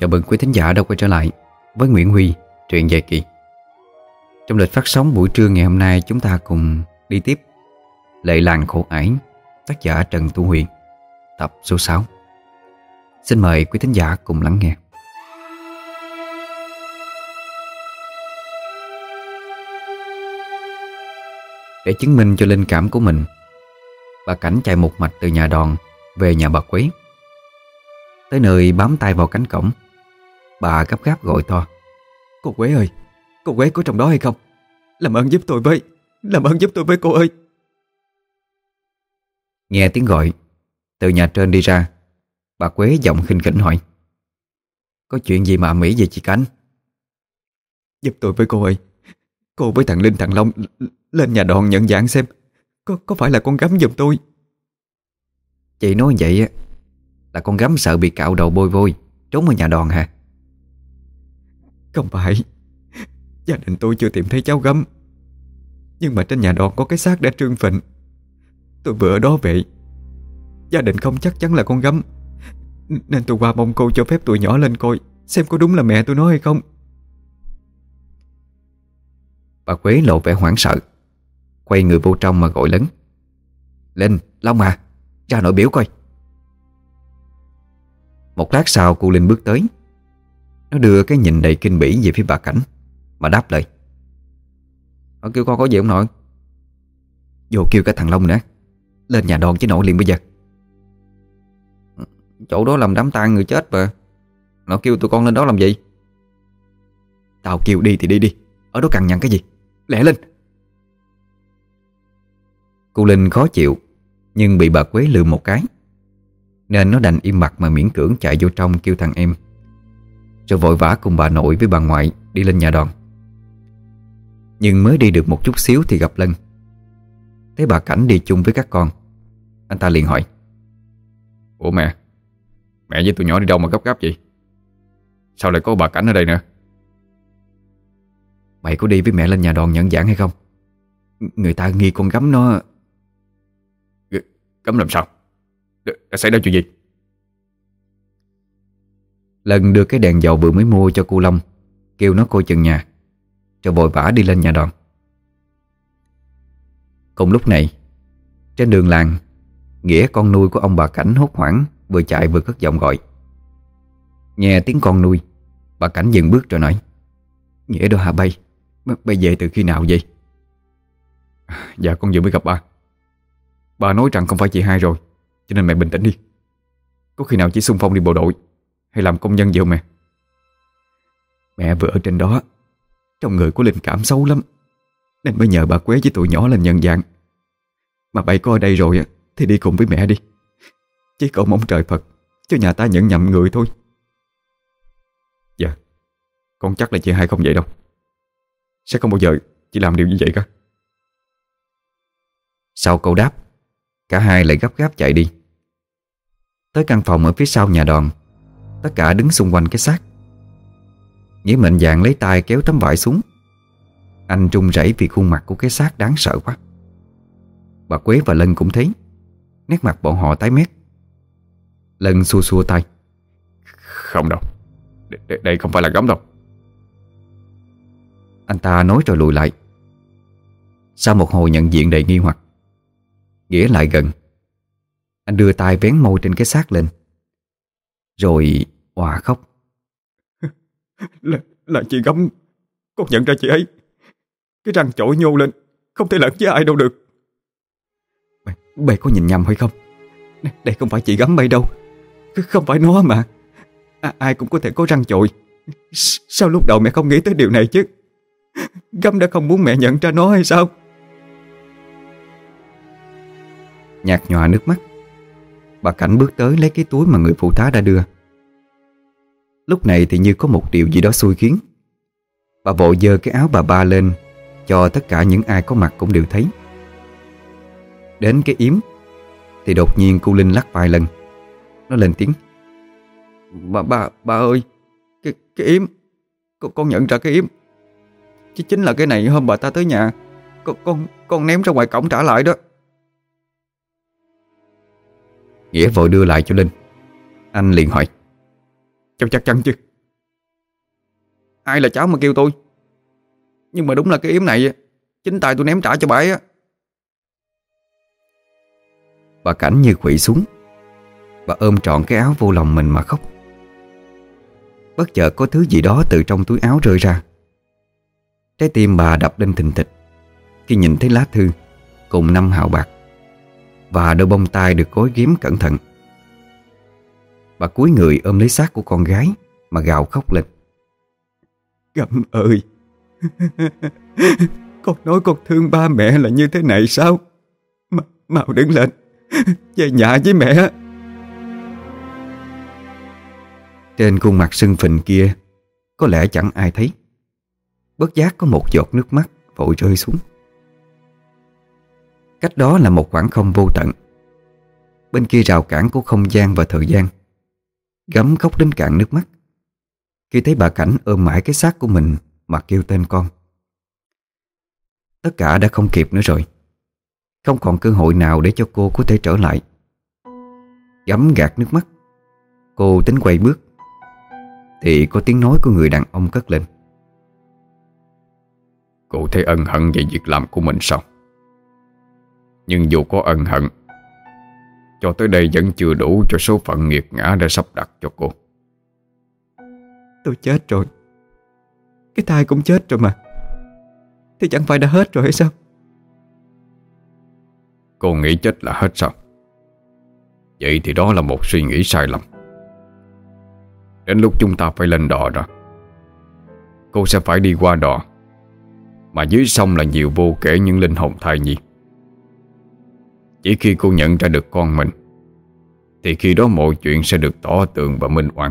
Chào mừng quý thính giả đã quay trở lại với Nguyễn Huy, truyện dài kỳ. Trong lịch phát sóng buổi trưa ngày hôm nay chúng ta cùng đi tiếp Lệ làng khổ ải, tác giả Trần Tu Huyền, tập số 6. Xin mời quý thính giả cùng lắng nghe. Để chứng minh cho linh cảm của mình Bà Cảnh chạy một mạch từ nhà đòn Về nhà bà Quế Tới nơi bám tay vào cánh cổng Bà gấp gáp gọi to. Cô Quế ơi Cô Quế có trong đó hay không? Làm ơn giúp tôi với Làm ơn giúp tôi với cô ơi. Nghe tiếng gọi Từ nhà trên đi ra Bà Quế giọng khinh khỉnh hỏi. Có chuyện gì mà mỹ về chị Cảnh Giúp tôi với cô ơi. Cô với thằng Linh thằng Long Lên nhà đòn nhận dạng xem Có có phải là con gắm giùm tôi? Chị nói vậy Là con gắm sợ bị cạo đầu bôi vôi Trốn ở nhà đòn hả không phải. Gia đình tôi chưa tìm thấy cháu gấm. Nhưng mà trên nhà đòn có cái xác đã trương phịnh Tôi vừa ở đó vậy Gia đình không chắc chắn là con gấm. Nên tôi qua mong cô cho phép tụi nhỏ lên coi Xem có đúng là mẹ tôi nói hay không. Bà Quế lộ vẻ hoảng sợ Quay người vô trong mà gọi lớn. Linh, Long à Ra nội biểu coi. Một lát sau cô Linh bước tới. Nó đưa cái nhìn đầy kinh bỉ về phía bà Cảnh. Mà đáp lời. Nó kêu con có gì không nội? Vô kêu cả thằng Long nữa. Lên nhà đòn chứ nội liền bây giờ. Chỗ đó làm đám tang người chết mà. Nó kêu tụi con lên đó làm gì? Tao kêu đi thì đi đi. Ở đó cằn nhằn cái gì? Lẹ lên. Cô Linh khó chịu, Nhưng bị bà Quế lừa một cái. Nên nó đành im mặt mà miễn cưỡng chạy vô trong kêu thằng em. Rồi vội vã cùng bà nội với bà ngoại Đi lên nhà đòn Nhưng mới đi được một chút xíu thì gặp Lân. Thấy bà Cảnh đi chung với các con Anh ta liền hỏi. Ủa mẹ Mẹ với tụi nhỏ đi đâu mà gấp gáp vậy? Sao lại có bà Cảnh ở đây nữa? Mày có đi với mẹ lên nhà đòn nhận giảng hay không? Người ta nghi con gắm nó Gắm làm sao? Đã xảy ra chuyện gì Lần đưa cái đèn dầu vừa mới mua cho cô Long, Kêu nó coi chừng nhà, Rồi vội vã đi lên nhà đòn Cùng lúc này, Trên đường làng, Nghĩa con nuôi của ông bà Cảnh hốt hoảng Vừa chạy vừa cất giọng gọi. Nghe tiếng con nuôi, Bà Cảnh dừng bước rồi nói, Nghĩa đâu hả bay Bay về từ khi nào vậy? Dạ con vừa mới gặp ba. Bà nói rằng không phải chị hai rồi, Cho nên mẹ bình tĩnh đi. Có khi nào chỉ xung phong đi bộ đội. Hay làm công nhân gì không mẹ? Mẹ vừa ở trên đó, Trong người của linh cảm xấu lắm. Nên mới nhờ bà Quế với tụi nhỏ lên nhận dạng. Mà bậy có ở đây rồi Thì đi cùng với mẹ đi. Chỉ cầu mong trời Phật, Cho nhà ta nhận nhầm người thôi. Dạ Con chắc là chị hai không vậy đâu. Sẽ không bao giờ chị làm điều như vậy cả. Sau câu đáp, Cả hai lại gấp gáp chạy đi. Tới căn phòng ở phía sau nhà đòn Tất cả đứng xung quanh cái xác. Nghĩa mệnh dạng lấy tay kéo tấm vải xuống. Anh trung rẩy vì khuôn mặt của cái xác đáng sợ quá. Bà Quế và Lân cũng thấy. Nét mặt bọn họ tái mét. Lân xua xua tay. Không đâu. Đây, đây không phải là gấm đâu. Anh ta nói rồi lùi lại. Sau một hồi nhận diện đầy nghi hoặc Nghĩa lại gần. Anh đưa tay vén môi trên cái xác lên Rồi hòa khóc. Là, là chị gấm Con nhận ra chị ấy. Cái răng chổi nhô lên Không thể lẫn với ai đâu được. Mày, mày có nhìn nhầm hay không? Đây, không phải chị gấm bay đâu. Không phải nó mà. À, Ai cũng có thể có răng chội Sao lúc đầu mẹ không nghĩ tới điều này chứ? Gấm đã không muốn mẹ nhận ra nó hay sao? Nhạt nhòa nước mắt Bà Cảnh bước tới lấy cái túi mà người phụ tá đã đưa. Lúc này thì như có một điều gì đó xui khiến. Bà vội dơ cái áo bà ba lên Cho tất cả những ai có mặt cũng đều thấy. Đến cái yếm Thì đột nhiên cô Linh lắc vài lần. Nó lên tiếng. Bà, bà, bà ơi Cái, cái yếm. Con, con nhận ra cái yếm. Chứ chính là cái này hôm bà ta tới nhà. Con, con, con ném ra ngoài cổng trả lại đó. Nghĩa vội đưa lại cho Linh. Anh liền hỏi. Cháu chắc chắn chứ. Ai là cháu mà kêu tôi? Nhưng mà đúng là cái yếm này Chính tay tôi ném trả cho bà ấy á. Bà Cảnh như quỵ xuống. Bà ôm trọn cái áo vô lòng mình mà khóc. Bất chợt có thứ gì đó từ trong túi áo rơi ra. Trái tim bà đập lên thình thịch. Khi nhìn thấy lá thư Cùng năm hào bạc Và đôi bông tai được gối ghém cẩn thận. Bà cúi người ôm lấy xác của con gái Mà gào khóc lên. Gấm ơi Con nói con thương ba mẹ là như thế này sao? M Mau đứng lên. Về nhà với mẹ. Trên khuôn mặt sưng phình kia Có lẽ chẳng ai thấy. Bất giác có một giọt nước mắt Vội rơi xuống Cách đó là một khoảng không vô tận. Bên kia rào cản của không gian và thời gian. Gấm khóc đến cạn nước mắt. Khi thấy bà Cảnh ôm mãi cái xác của mình Mà kêu tên con. Tất cả đã không kịp nữa rồi. Không còn cơ hội nào để cho cô có thể trở lại. Gấm gạt nước mắt. Cô tính quay bước. Thì có tiếng nói của người đàn ông cất lên. Cô thấy ân hận về việc làm của mình sao? Nhưng dù có ân hận Cho tới đây vẫn chưa đủ cho số phận nghiệt ngã đã sắp đặt cho cô. Tôi chết rồi. Cái thai cũng chết rồi mà. Thì chẳng phải đã hết rồi hay sao? Cô nghĩ chết là hết sao? Vậy thì đó là một suy nghĩ sai lầm. Đến lúc chúng ta phải lên đò rồi Cô sẽ phải đi qua đò. Mà dưới sông là nhiều vô kể những linh hồn thai nhi Chỉ khi cô nhận ra được con mình Thì khi đó mọi chuyện sẽ được tỏ tường và minh oan.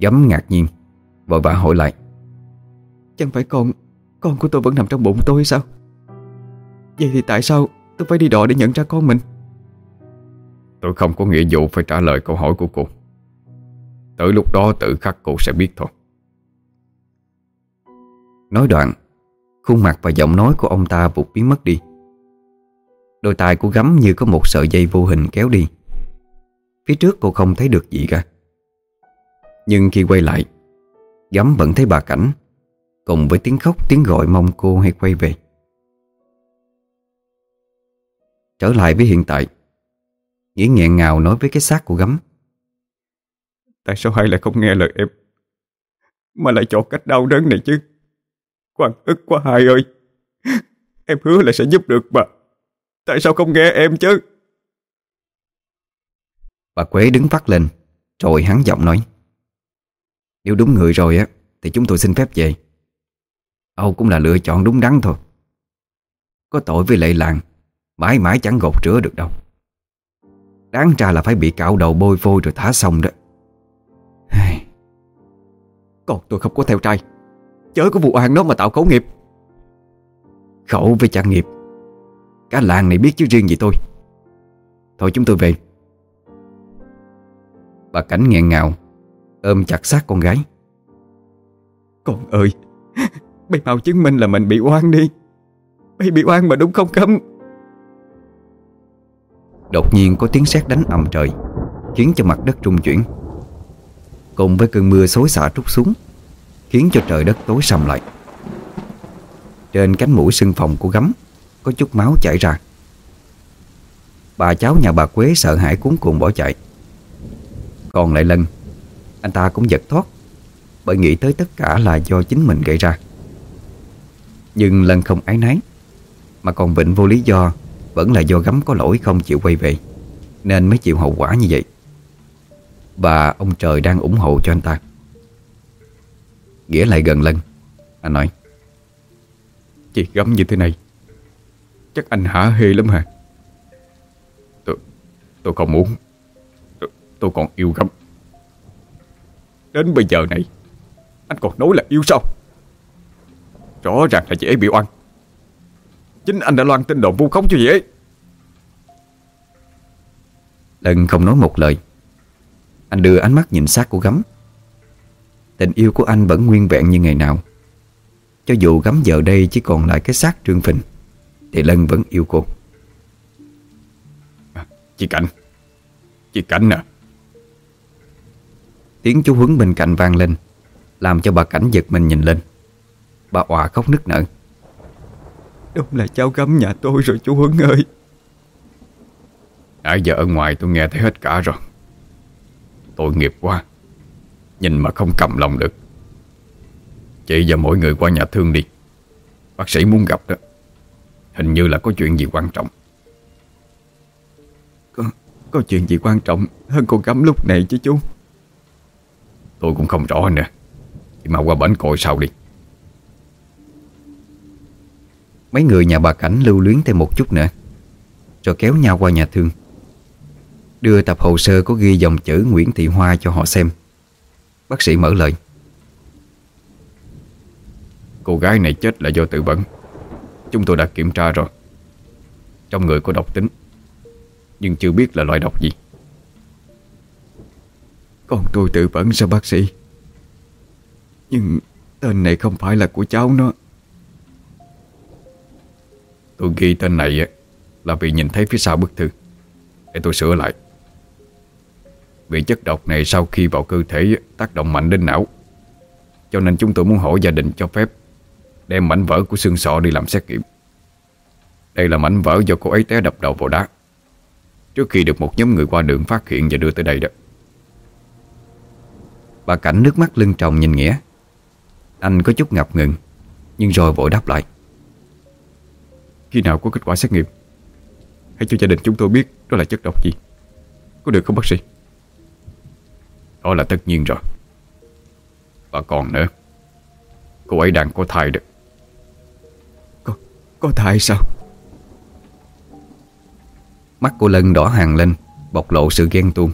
Gấm ngạc nhiên Vội vã hỏi lại. Chẳng phải con Con của tôi vẫn nằm trong bụng tôi sao? Vậy thì tại sao tôi phải đi đò để nhận ra con mình? Tôi không có nghĩa vụ phải trả lời câu hỏi của cô. Tới lúc đó tự khắc cô sẽ biết thôi. Nói đoạn Khuôn mặt và giọng nói của ông ta vụt biến mất đi Đôi tai của gấm như có một sợi dây vô hình kéo đi. Phía trước cô không thấy được gì cả. Nhưng khi quay lại, Gấm vẫn thấy bà Cảnh, Cùng với tiếng khóc, tiếng gọi mong cô hay quay về. Trở lại với hiện tại, Nghĩa nghẹn ngào nói với cái xác của gấm. Tại sao hai lại không nghe lời em? Mà lại chọn cách đau đớn này chứ. Quang ức quá hai ơi. Em hứa là sẽ giúp được bà. Tại sao không nghe em chứ? Bà Quế đứng phát lên Rồi hắn giọng nói. Nếu đúng người rồi á Thì chúng tôi xin phép về. Âu cũng là lựa chọn đúng đắn thôi. Có tội với lệ làng Mãi mãi chẳng gột rửa được đâu. Đáng ra là phải bị cạo đầu bôi vôi rồi thả xong đó. Còn tôi không có theo trai. Chớ có vụ oan đó mà tạo khẩu nghiệp. Khẩu với chẳng nghiệp Cả làng này biết chứ riêng gì tôi. Thôi chúng tôi về. Bà Cảnh nghẹn ngào Ôm chặt xác con gái. Con ơi Bây mau chứng minh là mình bị oan đi. Bây bị oan mà đúng không cấm? Đột nhiên có tiếng sét đánh ầm trời Khiến cho mặt đất rung chuyển. Cùng với cơn mưa xối xả trút xuống Khiến cho trời đất tối sầm lại. Trên cánh mũi sưng phòng của gấm có chút máu chảy ra. Bà cháu nhà bà Quế sợ hãi cuốn cuồng bỏ chạy. Còn lại Lân Anh ta cũng giật thoát. Bởi nghĩ tới tất cả là do chính mình gây ra. Nhưng Lân không ái náy, Mà còn vịnh vô lý do Vẫn là do gấm có lỗi không chịu quay về Nên mới chịu hậu quả như vậy. Và ông trời đang ủng hộ cho anh ta. Nghĩa lại gần Lân Anh nói. Chị gấm như thế này Chắc anh hả hê lắm hả? Tôi, tôi không muốn tôi, tôi còn yêu gấm Đến bây giờ này Anh còn nói là yêu sao? Rõ ràng là chị ấy bị oan. Chính anh đã loan tin đồn vu khống cho chị ấy Lân không nói một lời. Anh đưa ánh mắt nhìn sát của gấm. Tình yêu của anh vẫn nguyên vẹn như ngày nào. Cho dù gấm giờ đây chỉ còn lại cái xác trương phình thì Lân vẫn yêu cô. Chị Cảnh. Chị Cảnh à. Tiếng chú Huấn bên cạnh vang lên Làm cho bà Cảnh giật mình nhìn lên. Bà òa khóc nức nở. Đúng là cháu gấm nhà tôi rồi chú Huấn ơi. Nãy giờ ở ngoài tôi nghe thấy hết cả rồi. Tội nghiệp quá. Nhìn mà không cầm lòng được. Chị và mỗi người qua nhà thương đi. Bác sĩ muốn gặp đó Hình như là có chuyện gì quan trọng. Có, có chuyện gì quan trọng hơn con gấm lúc này chứ chú? Tôi cũng không rõ nữa. Chị mau qua bển cội sau đi. Mấy người nhà bà Cảnh lưu luyến thêm một chút nữa Rồi kéo nhau qua nhà thương. Đưa tập hồ sơ có ghi dòng chữ Nguyễn Thị Hoa cho họ xem. Bác sĩ mở lời. Cô gái này chết là do tự bẩn Chúng tôi đã kiểm tra rồi. Trong người có độc tính. Nhưng chưa biết là loại độc gì. Con tôi tự vẫn sao, bác sĩ? Nhưng tên này không phải là của cháu nó. Tôi ghi tên này Là vì nhìn thấy phía sau bức thư. Để tôi sửa lại. Vì chất độc này sau khi vào cơ thể Tác động mạnh đến não. Cho nên chúng tôi muốn hỏi gia đình cho phép. Đem mảnh vỡ của xương sọ đi làm xét nghiệm. Đây là mảnh vỡ do cô ấy té đập đầu vào đá. Trước khi được một nhóm người qua đường phát hiện và đưa tới đây đó. Bà Cảnh nước mắt lưng tròng nhìn Nghĩa. Anh có chút ngập ngừng, Nhưng rồi vội đáp lại. Khi nào có kết quả xét nghiệm, Hãy cho gia đình chúng tôi biết Đó là chất độc gì. Có được không bác sĩ? Đó là tất nhiên rồi. Và còn nữa, Cô ấy đang có thai được có, thai sao? Mắt cô Lân đỏ hàng lên Bộc lộ sự ghen tuông.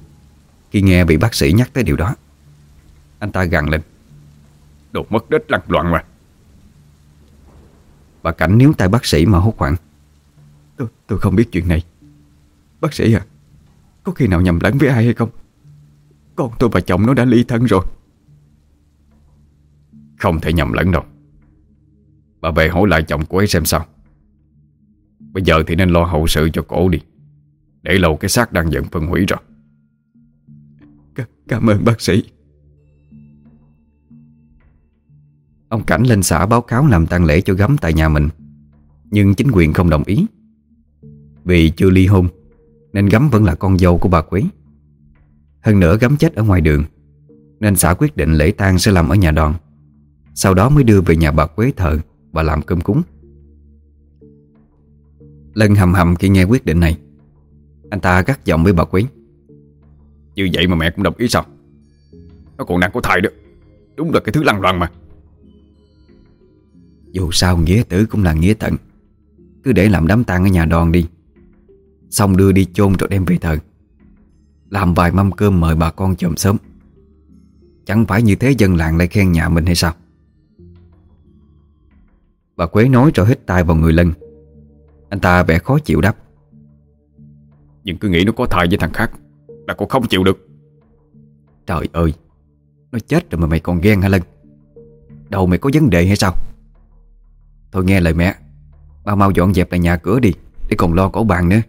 Khi nghe bị bác sĩ nhắc tới điều đó Anh ta gằn lên. Đồ mất đất lăng loạn mà. Bà Cảnh níu tay bác sĩ mà hốt hoảng. Tôi, tôi không biết chuyện này. Bác sĩ à Có khi nào nhầm lẫn với ai hay không? Con tôi và chồng nó đã ly thân rồi. Không thể nhầm lẫn đâu. Bà về hỏi lại chồng cô ấy xem sao Bây giờ thì nên lo hậu sự cho cổ đi. Để lâu cái xác đang dần phân hủy rồi. C Cảm ơn bác sĩ. Ông Cảnh lên xã báo cáo làm tang lễ cho gấm tại nhà mình. Nhưng chính quyền không đồng ý. Vì chưa ly hôn Nên gấm vẫn là con dâu của bà Quế. Hơn nữa gấm chết ở ngoài đường Nên xã quyết định lễ tang sẽ làm ở nhà đòn Sau đó mới đưa về nhà bà Quế thờ Và làm cơm cúng Lân hầm hầm khi nghe quyết định này. Anh ta gắt giọng với bà Quế Như vậy mà mẹ cũng đồng ý sao? Nó còn đang có thai đó. Đúng là cái thứ lăng loạn mà. Dù sao nghĩa tử cũng là nghĩa tận. Cứ để làm đám tang ở nhà đòn đi. Xong đưa đi chôn rồi đem về thờ. Làm vài mâm cơm mời bà con chồm sớm Chẳng phải như thế dân làng lại khen nhà mình hay sao? Bà Quế nói rồi hít tay vào người Lân Anh ta vẻ khó chịu đáp. Nhưng cứ nghĩ nó có thai với thằng khác Là cô không chịu được. Trời ơi Nó chết rồi mà mày còn ghen hả Lân? Đầu mày có vấn đề hay sao? Thôi nghe lời mẹ Mau mau dọn dẹp lại nhà cửa đi Để còn lo cổ bàn nữa.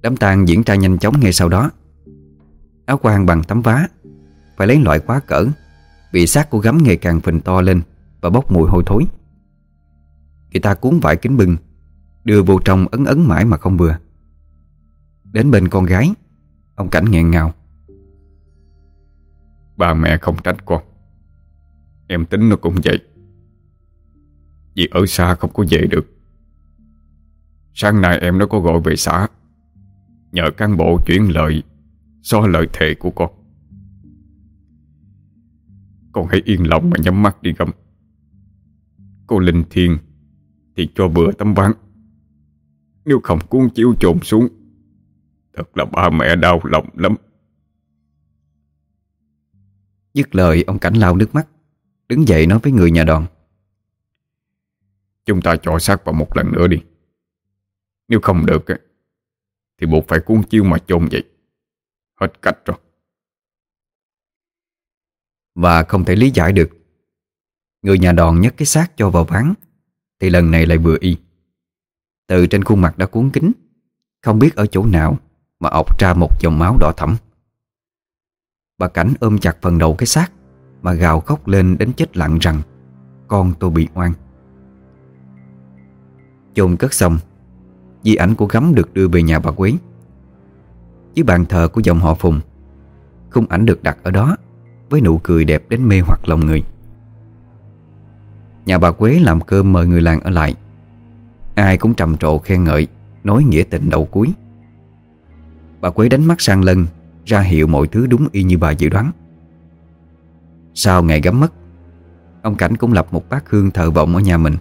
Đám tang diễn ra nhanh chóng ngay sau đó. Áo quan bằng tấm vá Phải lấy loại quá cỡ Bị xác của gấm ngày càng phình to lên Và bốc mùi hôi thối Người ta cuốn vải kính bưng Đưa vô trong ấn ấn mãi mà không vừa. Đến bên con gái, Ông Cảnh nghẹn ngào. Ba mẹ không trách con. Em tính nó cũng vậy. Vì ở xa không có về được. Sáng nay em nó có gọi về xã, Nhờ cán bộ chuyển lời So lời thề của con. Con hãy yên lòng mà nhắm mắt đi gầm Cô Linh Thiên thì cho vừa tấm ván. Nếu không cuốn chiếu trồn xuống Thật là ba mẹ đau lòng lắm. Dứt lời ông Cảnh lau nước mắt Đứng dậy nói với người nhà đoàn. Chúng ta cho xác vào một lần nữa đi. Nếu không được Thì buộc phải cuốn chiêu mà chôn vậy. Hết cách rồi. Và không thể lý giải được. Người nhà đòn nhấc cái xác cho vào ván thì lần này lại vừa y. Từ trên khuôn mặt đã cuốn kính. Không biết ở chỗ nào Mà ọc ra một dòng máu đỏ thẫm. Bà Cảnh ôm chặt phần đầu cái xác Mà gào khóc lên đến chết lặng rằng, Con tôi bị oan. Chôn cất xong, Di ảnh của gấm được đưa về nhà bà Quế. Dưới bàn thờ của dòng họ Phùng Khung ảnh được đặt ở đó Với nụ cười đẹp đến mê hoặc lòng người. Nhà bà Quế làm cơm mời người làng ở lại. Ai cũng trầm trồ khen ngợi, Nói nghĩa tình đầu cuối. Bà Quế đánh mắt sang lân, Ra hiệu mọi thứ đúng y như bà dự đoán. Sau ngày gắm mất, Ông Cảnh cũng lập một bát hương thờ vọng ở nhà mình.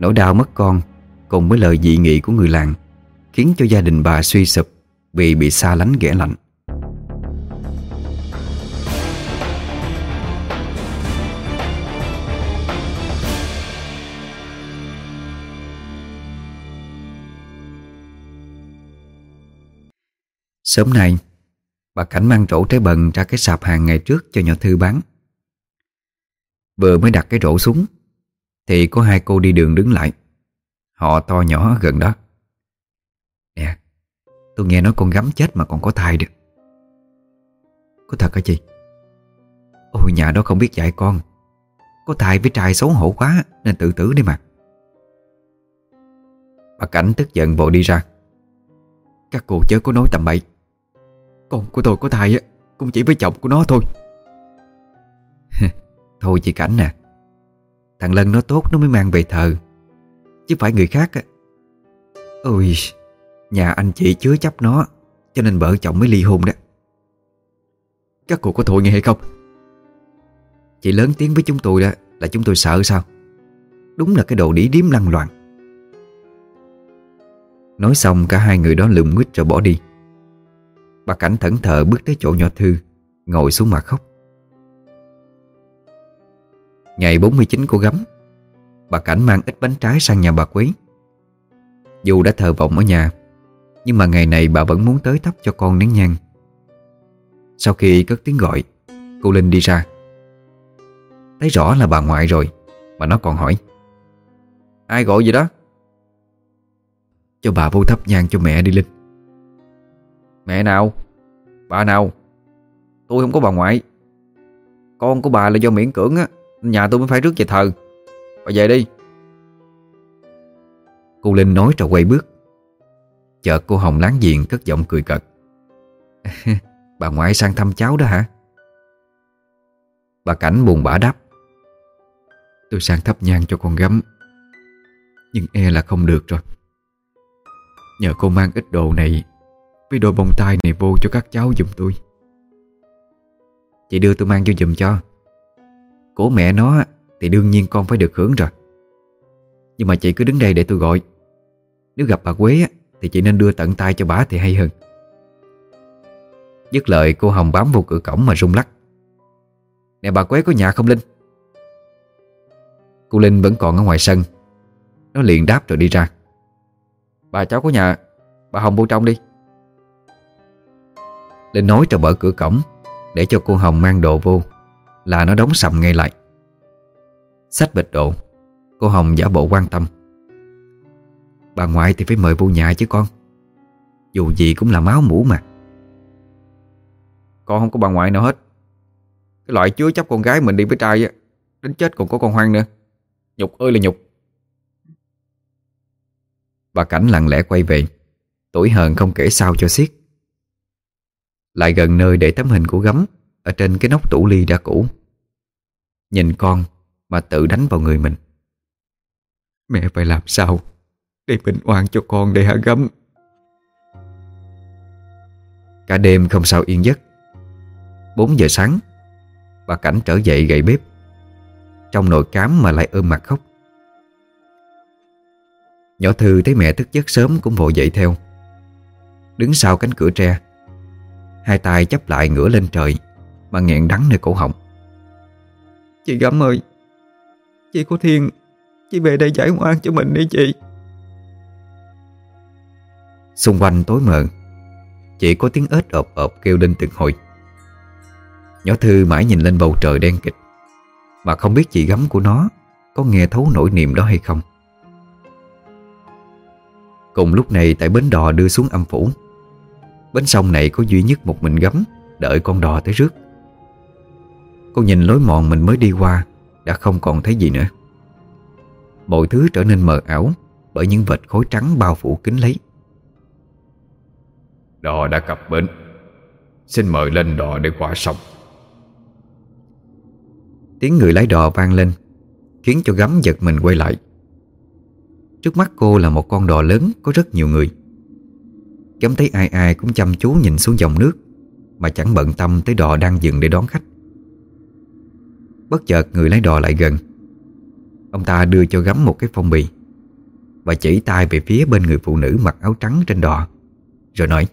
Nỗi đau mất con, Cùng với lời dị nghị của người làng, Khiến cho gia đình bà suy sụp Vì bị xa lánh ghẻ lạnh. Sớm nay, Bà Cảnh mang rổ trái bần ra cái sạp hàng ngày trước cho nhỏ Thư bán. Vừa mới đặt cái rổ xuống, Thì có hai cô đi đường đứng lại. Họ to nhỏ gần đó. Nè, Tôi nghe nói con gắm chết mà còn có thai được. Có thật hả chị? Ôi, nhà đó không biết dạy con. Có thai với trai xấu hổ quá, Nên tự tử đi mà. Bà Cảnh tức giận vội đi ra. Các cô chớ có nói tầm bậy con của tôi có thai á, Cũng chỉ với chồng của nó thôi. Thôi chị Cảnh nè, Thằng Lân nó tốt nó mới mang về thờ. Chứ phải người khác á. Ôi, Nhà anh chị chứa chấp nó, Cho nên vợ chồng mới ly hôn đó. Các cô có thôi nghe hay không? Chị lớn tiếng với chúng tôi đó, Là chúng tôi sợ sao? Đúng là cái đồ đĩ điếm lăng loạn Nói xong, cả hai người đó lượm nguyết rồi bỏ đi. Bà Cảnh thẫn thờ bước tới chỗ nhỏ Thư, Ngồi xuống mà khóc. Ngày 49 cô gấm, Bà Cảnh mang ít bánh trái sang nhà bà Quế. Dù đã thờ vọng ở nhà, Nhưng mà ngày này bà vẫn muốn tới thắp cho con nén nhang. Sau khi cất tiếng gọi, Cô Linh đi ra. Thấy rõ là bà ngoại rồi Mà nó còn hỏi, Ai gọi gì đó? Cho bà vô thắp nhang cho mẹ đi Linh. Mẹ nào? Bà nào? Tôi không có bà ngoại. Con của bà là do miễn cưỡng á Nhà tôi mới phải rước về thờ. Bà về đi. Cô Linh nói rồi quay bước. Chợt cô Hồng láng giềng cất giọng cười cợt. Bà ngoại sang thăm cháu đó hả? Bà Cảnh buồn bã đáp. Tôi sang thắp nhang cho con gấm, Nhưng e là không được rồi. Nhờ cô mang ít đồ này với đôi bông tai này vô cho các cháu giùm tôi. Chị đưa tôi mang vô giùm cho. Của mẹ nó Thì đương nhiên con phải được hưởng rồi. Nhưng mà chị cứ đứng đây để tôi gọi. Nếu gặp bà Quế Thì chị nên đưa tận tay cho bà thì hay hơn. Dứt lời, cô Hồng bám vô cửa cổng mà rung lắc. Nè bà Quế, có nhà không Linh? Cô Linh vẫn còn ở ngoài sân. Nó liền đáp rồi đi ra. Bà cháu có nhà, Bà Hồng vô trong đi. Linh nói cho mở cửa cổng, Để cho cô Hồng mang đồ vô, Là nó đóng sầm ngay lại. Xách bịch đồ Cô Hồng giả bộ quan tâm. Bà ngoại thì phải mời vô nhà chứ con. Dù gì cũng là máu mũ mà. Con không có bà ngoại nào hết. Cái loại chứa chấp con gái mình đi với trai á, Đến chết còn có con hoang nữa. Nhục ơi là nhục. Bà Cảnh lặng lẽ quay về, Tuổi hờn không kể sao cho xiết lại gần nơi để tấm hình của gấm, Ở trên cái nóc tủ ly đã cũ. Nhìn con Mà tự đánh vào người mình. Mẹ phải làm sao Để bình oan cho con đây hả gấm? Cả đêm không sao yên giấc. 4 giờ sáng, Bà Cảnh trở dậy gậy bếp. Trong nồi cám mà lại ôm mặt khóc. Nhỏ Thư thấy mẹ thức giấc sớm cũng vội dậy theo. Đứng sau cánh cửa tre Hai tay chấp lại ngửa lên trời, Mà nghẹn đắng nơi cổ họng. Chị Gắm ơi, Chị có thiên, Chị về đây giải oan cho mình đi chị. Xung quanh tối mờ Chỉ có tiếng ếch ộp ộp kêu lên từng hồi. Nhỏ Thư mãi nhìn lên bầu trời đen kịch, Mà không biết chị gắm của nó Có nghe thấu nỗi niềm đó hay không. Cùng lúc này tại bến đò đưa xuống âm phủ Bến sông này có duy nhất một mình gấm Đợi con đò tới rước. Cô nhìn lối mòn mình mới đi qua Đã không còn thấy gì nữa. Mọi thứ trở nên mờ ảo Bởi những vệt khối trắng bao phủ kín lấy. Đò đã cập bến. Xin mời lên đò để qua sông. Tiếng người lái đò vang lên Khiến cho gắm giật mình quay lại. Trước mắt cô là một con đò lớn Có rất nhiều người Gắm thấy ai ai cũng chăm chú nhìn xuống dòng nước, Mà chẳng bận tâm tới đò đang dừng để đón khách. Bất chợt người lái đò lại gần. Ông ta đưa cho gắm một cái phong bì Và chỉ tay về phía bên người phụ nữ mặc áo trắng trên đò, Rồi nói,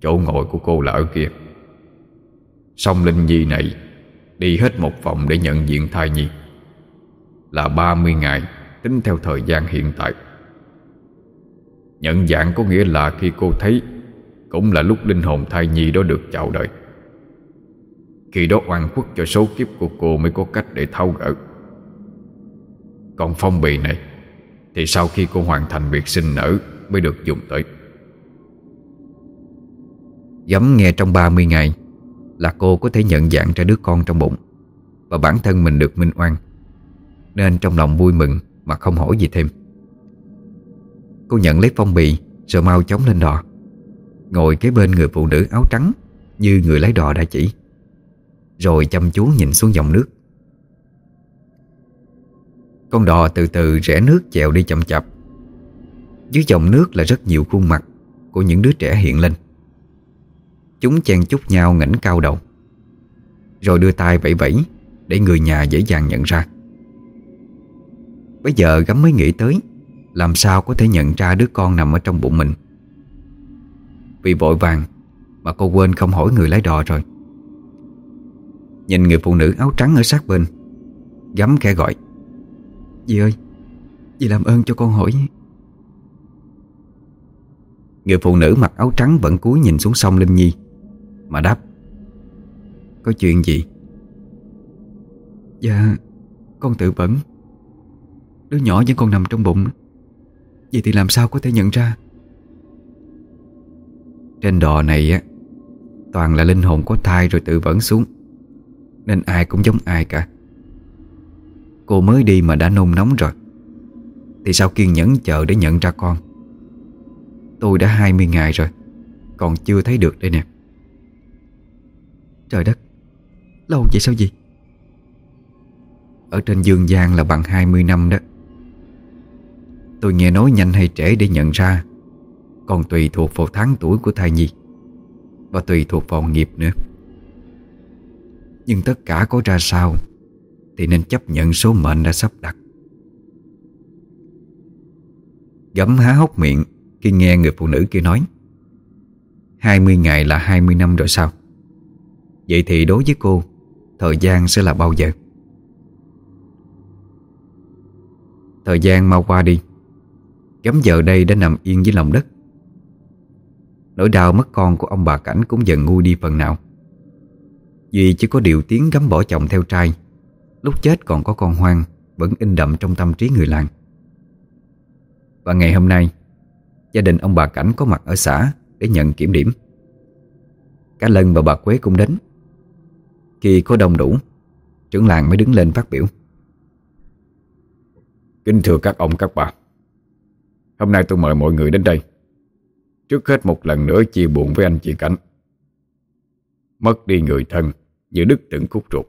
Chỗ ngồi của cô là ở kia. Xong Linh Nhi này Đi hết một phòng để nhận diện thai nhi. Là 30 ngày, Tính theo thời gian hiện tại. Nhận dạng có nghĩa là khi cô thấy, Cũng là lúc linh hồn thai nhi đó được chào đời. Khi đó oan khuất cho số kiếp của cô Mới có cách để thao gỡ. Còn phong bì này, Thì sau khi cô hoàn thành việc sinh nở Mới được dùng tới. Giấm nghe trong 30 ngày Là cô có thể nhận dạng ra đứa con trong bụng, Và bản thân mình được minh oan, Nên trong lòng vui mừng Mà không hỏi gì thêm. Cô nhận lấy phong bì, Rồi mau chóng lên đò Ngồi kế bên người phụ nữ áo trắng, Như người lái đò đã chỉ. Rồi chăm chú nhìn xuống dòng nước. Con đò từ từ rẽ nước chèo đi chậm chạp. Dưới dòng nước là rất nhiều khuôn mặt Của những đứa trẻ hiện lên. Chúng chen chúc nhau ngẩng cao đầu. Rồi đưa tay vẫy vẫy Để người nhà dễ dàng nhận ra. Bây giờ gắm mới nghĩ tới làm sao có thể nhận ra đứa con nằm ở trong bụng mình? Vì vội vàng Mà cô quên không hỏi người lái đò rồi. Nhìn người phụ nữ áo trắng ở sát bên Gắm khẽ gọi, Dì ơi, Dì làm ơn cho con hỏi. Người phụ nữ mặc áo trắng vẫn cúi nhìn xuống sông Linh Nhi Mà đáp, Có chuyện gì? Dạ Con tự vẫn. Đứa nhỏ vẫn còn nằm trong bụng. Vậy thì làm sao có thể nhận ra? Trên đò này á, Toàn là linh hồn có thai rồi tự vẫn xuống, Nên ai cũng giống ai cả. Cô mới đi mà đã nôn nóng rồi, Thì sao kiên nhẫn chờ để nhận ra con? Tôi đã 20 ngày rồi, Còn chưa thấy được đây nè. Trời đất, Lâu vậy sao gì? Ở trên dương gian là bằng 20 năm đó Tôi nghe nói nhanh hay trễ để nhận ra. Còn tùy thuộc vào tháng tuổi của thai nhi. Và tùy thuộc vào nghiệp nữa. Nhưng tất cả có ra sao, Thì nên chấp nhận số mệnh đã sắp đặt. Gấm há hốc miệng Khi nghe người phụ nữ kia nói 20 ngày là 20 năm rồi sao? Vậy thì đối với cô, Thời gian sẽ là bao giờ? Thời gian mau qua đi. Gấm giờ đây đã nằm yên dưới lòng đất. Nỗi đau mất con của ông bà Cảnh Cũng dần nguôi đi phần nào. Duy chỉ có điều tiếng gấm bỏ chồng theo trai, Lúc chết còn có con hoang Vẫn in đậm trong tâm trí người làng. Và ngày hôm nay, Gia đình ông bà Cảnh có mặt ở xã Để nhận kiểm điểm. Cả Lân và bà Quế cũng đến. Khi có đông đủ, Trưởng làng mới đứng lên phát biểu. Kính thưa các ông các bà Hôm nay tôi mời mọi người đến đây. Trước hết một lần nữa chia buồn với anh chị Cảnh. Mất đi người thân Như đứt từng khúc ruột.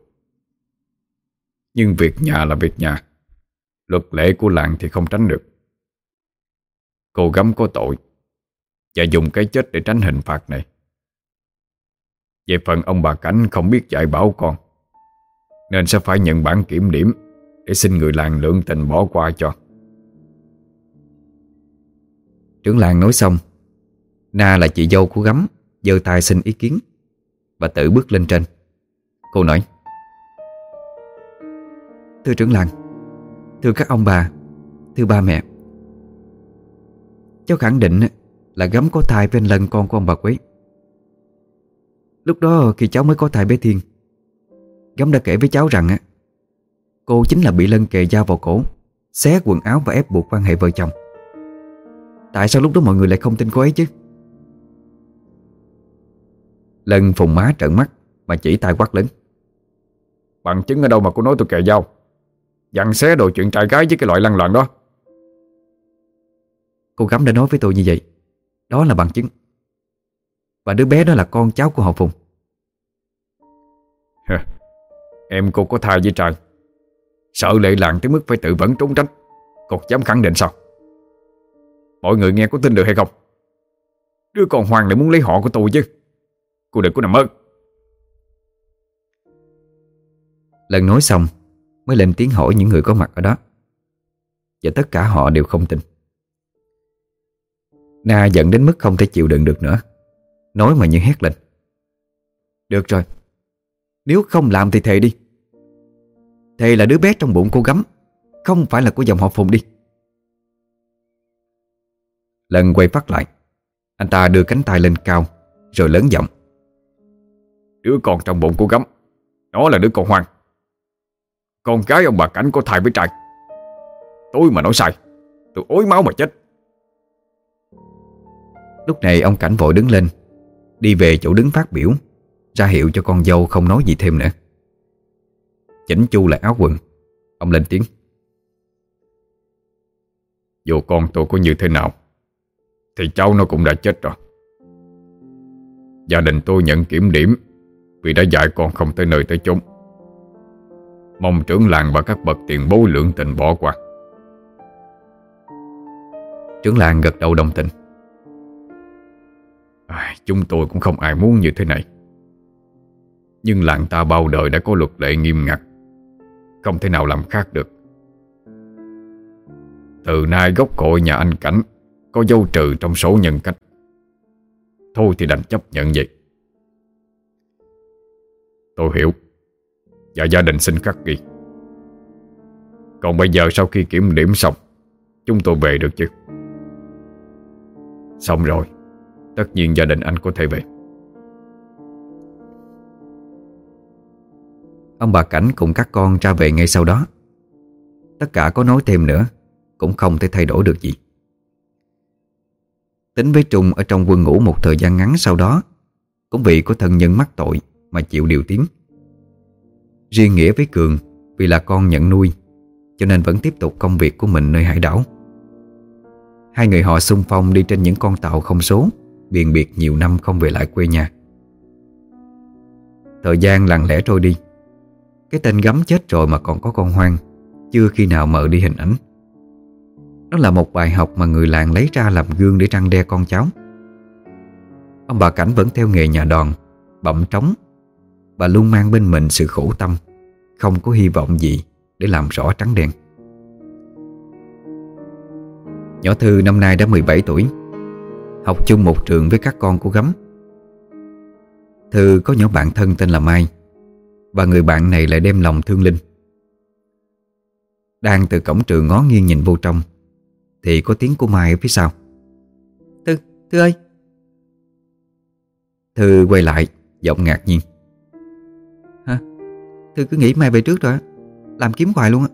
Nhưng việc nhà là việc nhà. Luật lệ của làng thì không tránh được. Cô gấm có tội Và dùng cái chết để tránh hình phạt này. Về phần ông bà Cảnh không biết dạy bảo con, Nên sẽ phải nhận bản kiểm điểm Để xin người làng lượng tình bỏ qua cho. Trưởng làng nói xong, Na là chị dâu của gấm, giơ tay xin ý kiến, Và tự bước lên trên. Cô nói, Thưa trưởng làng, Thưa các ông bà, Thưa ba mẹ, Cháu khẳng định là gấm có thai bên lần con của ông bà Quế. Lúc đó khi cháu mới có thai bé Thiên, Gấm đã kể với cháu rằng Cô chính là bị Lân kề dao vào cổ, Xé quần áo và ép buộc quan hệ vợ chồng. Tại sao lúc đó mọi người lại không tin cô ấy chứ? Lân phùng má trợn mắt, Mà chỉ tay quát lớn. Bằng chứng ở đâu mà cô nói tôi kề dao? Dặn xé đồ chuyện trai gái với cái loại lăng loạn đó. Cô gắm đã nói với tôi như vậy. Đó là bằng chứng. Và đứa bé đó là con cháu của họ Phùng. Em cô có thai với trai. Sợ lệ làng tới mức phải tự vẫn trốn tránh. Còn dám khẳng định sao? Mọi người nghe có tin được hay không? Đứa con Hoàng lại muốn lấy họ của tôi chứ. Cô đừng có nằm mơ Lần nói xong Mới lên tiếng hỏi những người có mặt ở đó. Và tất cả họ đều không tin. Na giận đến mức không thể chịu đựng được nữa. Nói mà như hét lên. Được rồi. Nếu không làm thì thề đi. Thề là đứa bé trong bụng cô gắm. Không phải là của dòng họ Phùng đi Lần quay phát lại Anh ta đưa cánh tay lên cao Rồi lớn giọng. Đứa con trong bụng cô gắm Nó là đứa con hoang. Con gái ông bà cảnh có thai với trai. Tôi mà nói sai Tôi ối máu mà chết. Lúc này ông Cảnh vội đứng lên Đi về chỗ đứng phát biểu Ra hiệu cho con dâu không nói gì thêm nữa. Chỉnh chu lại áo quần Ông lên tiếng. Dù con tôi có như thế nào thì cháu nó cũng đã chết rồi. Gia đình tôi nhận kiểm điểm Vì đã dạy con không tới nơi tới chốn. Mong trưởng làng và các bậc tiền bối lượng tình bỏ qua. Trưởng làng gật đầu đồng tình. À, Chúng tôi cũng không ai muốn như thế này. Nhưng làng ta bao đời đã có luật lệ nghiêm ngặt. Không thể nào làm khác được. Từ nay gốc cội nhà anh Cảnh có dấu trừ trong số nhân cách. Thôi thì đành chấp nhận vậy. Tôi hiểu. Và gia đình xin khắc ghi. Còn bây giờ sau khi kiểm điểm xong, Chúng tôi về được chứ? Xong rồi. Tất nhiên gia đình anh có thể về. Ông bà Cảnh cùng các con ra về ngay sau đó. Tất cả có nói thêm nữa, Cũng không thể thay đổi được gì. Tính với Trung ở trong quân ngũ một thời gian ngắn sau đó, Cũng vì có thân nhân mắc tội Mà chịu điều tiếng. Riêng Nghĩa với Cường Vì là con nhận nuôi, Cho nên vẫn tiếp tục công việc của mình nơi hải đảo. Hai người họ xung phong đi trên những con tàu không số Biền biệt nhiều năm không về lại quê nhà. Thời gian lặng lẽ trôi đi. Cái tên gắm chết rồi mà còn có con hoang, Chưa khi nào mở đi hình ảnh. Nó là một bài học mà người làng lấy ra làm gương để răng đe con cháu. Ông bà Cảnh vẫn theo nghề nhà đòn bậm trống. Bà luôn mang bên mình sự khổ tâm, Không có hy vọng gì Để làm rõ trắng đen. Nhỏ Thư năm nay đã 17 tuổi, Học chung một trường với các con của gấm. Thư có nhỏ bạn thân tên là Mai, Và người bạn này lại đem lòng thương Linh. Đang từ cổng trường ngó nghiêng nhìn vô trong thì có tiếng của Mai ở phía sau. Thư, Thư ơi. Thư quay lại Giọng ngạc nhiên. Hả? Thư cứ nghĩ Mai về trước rồi Làm kiếm hoài luôn á.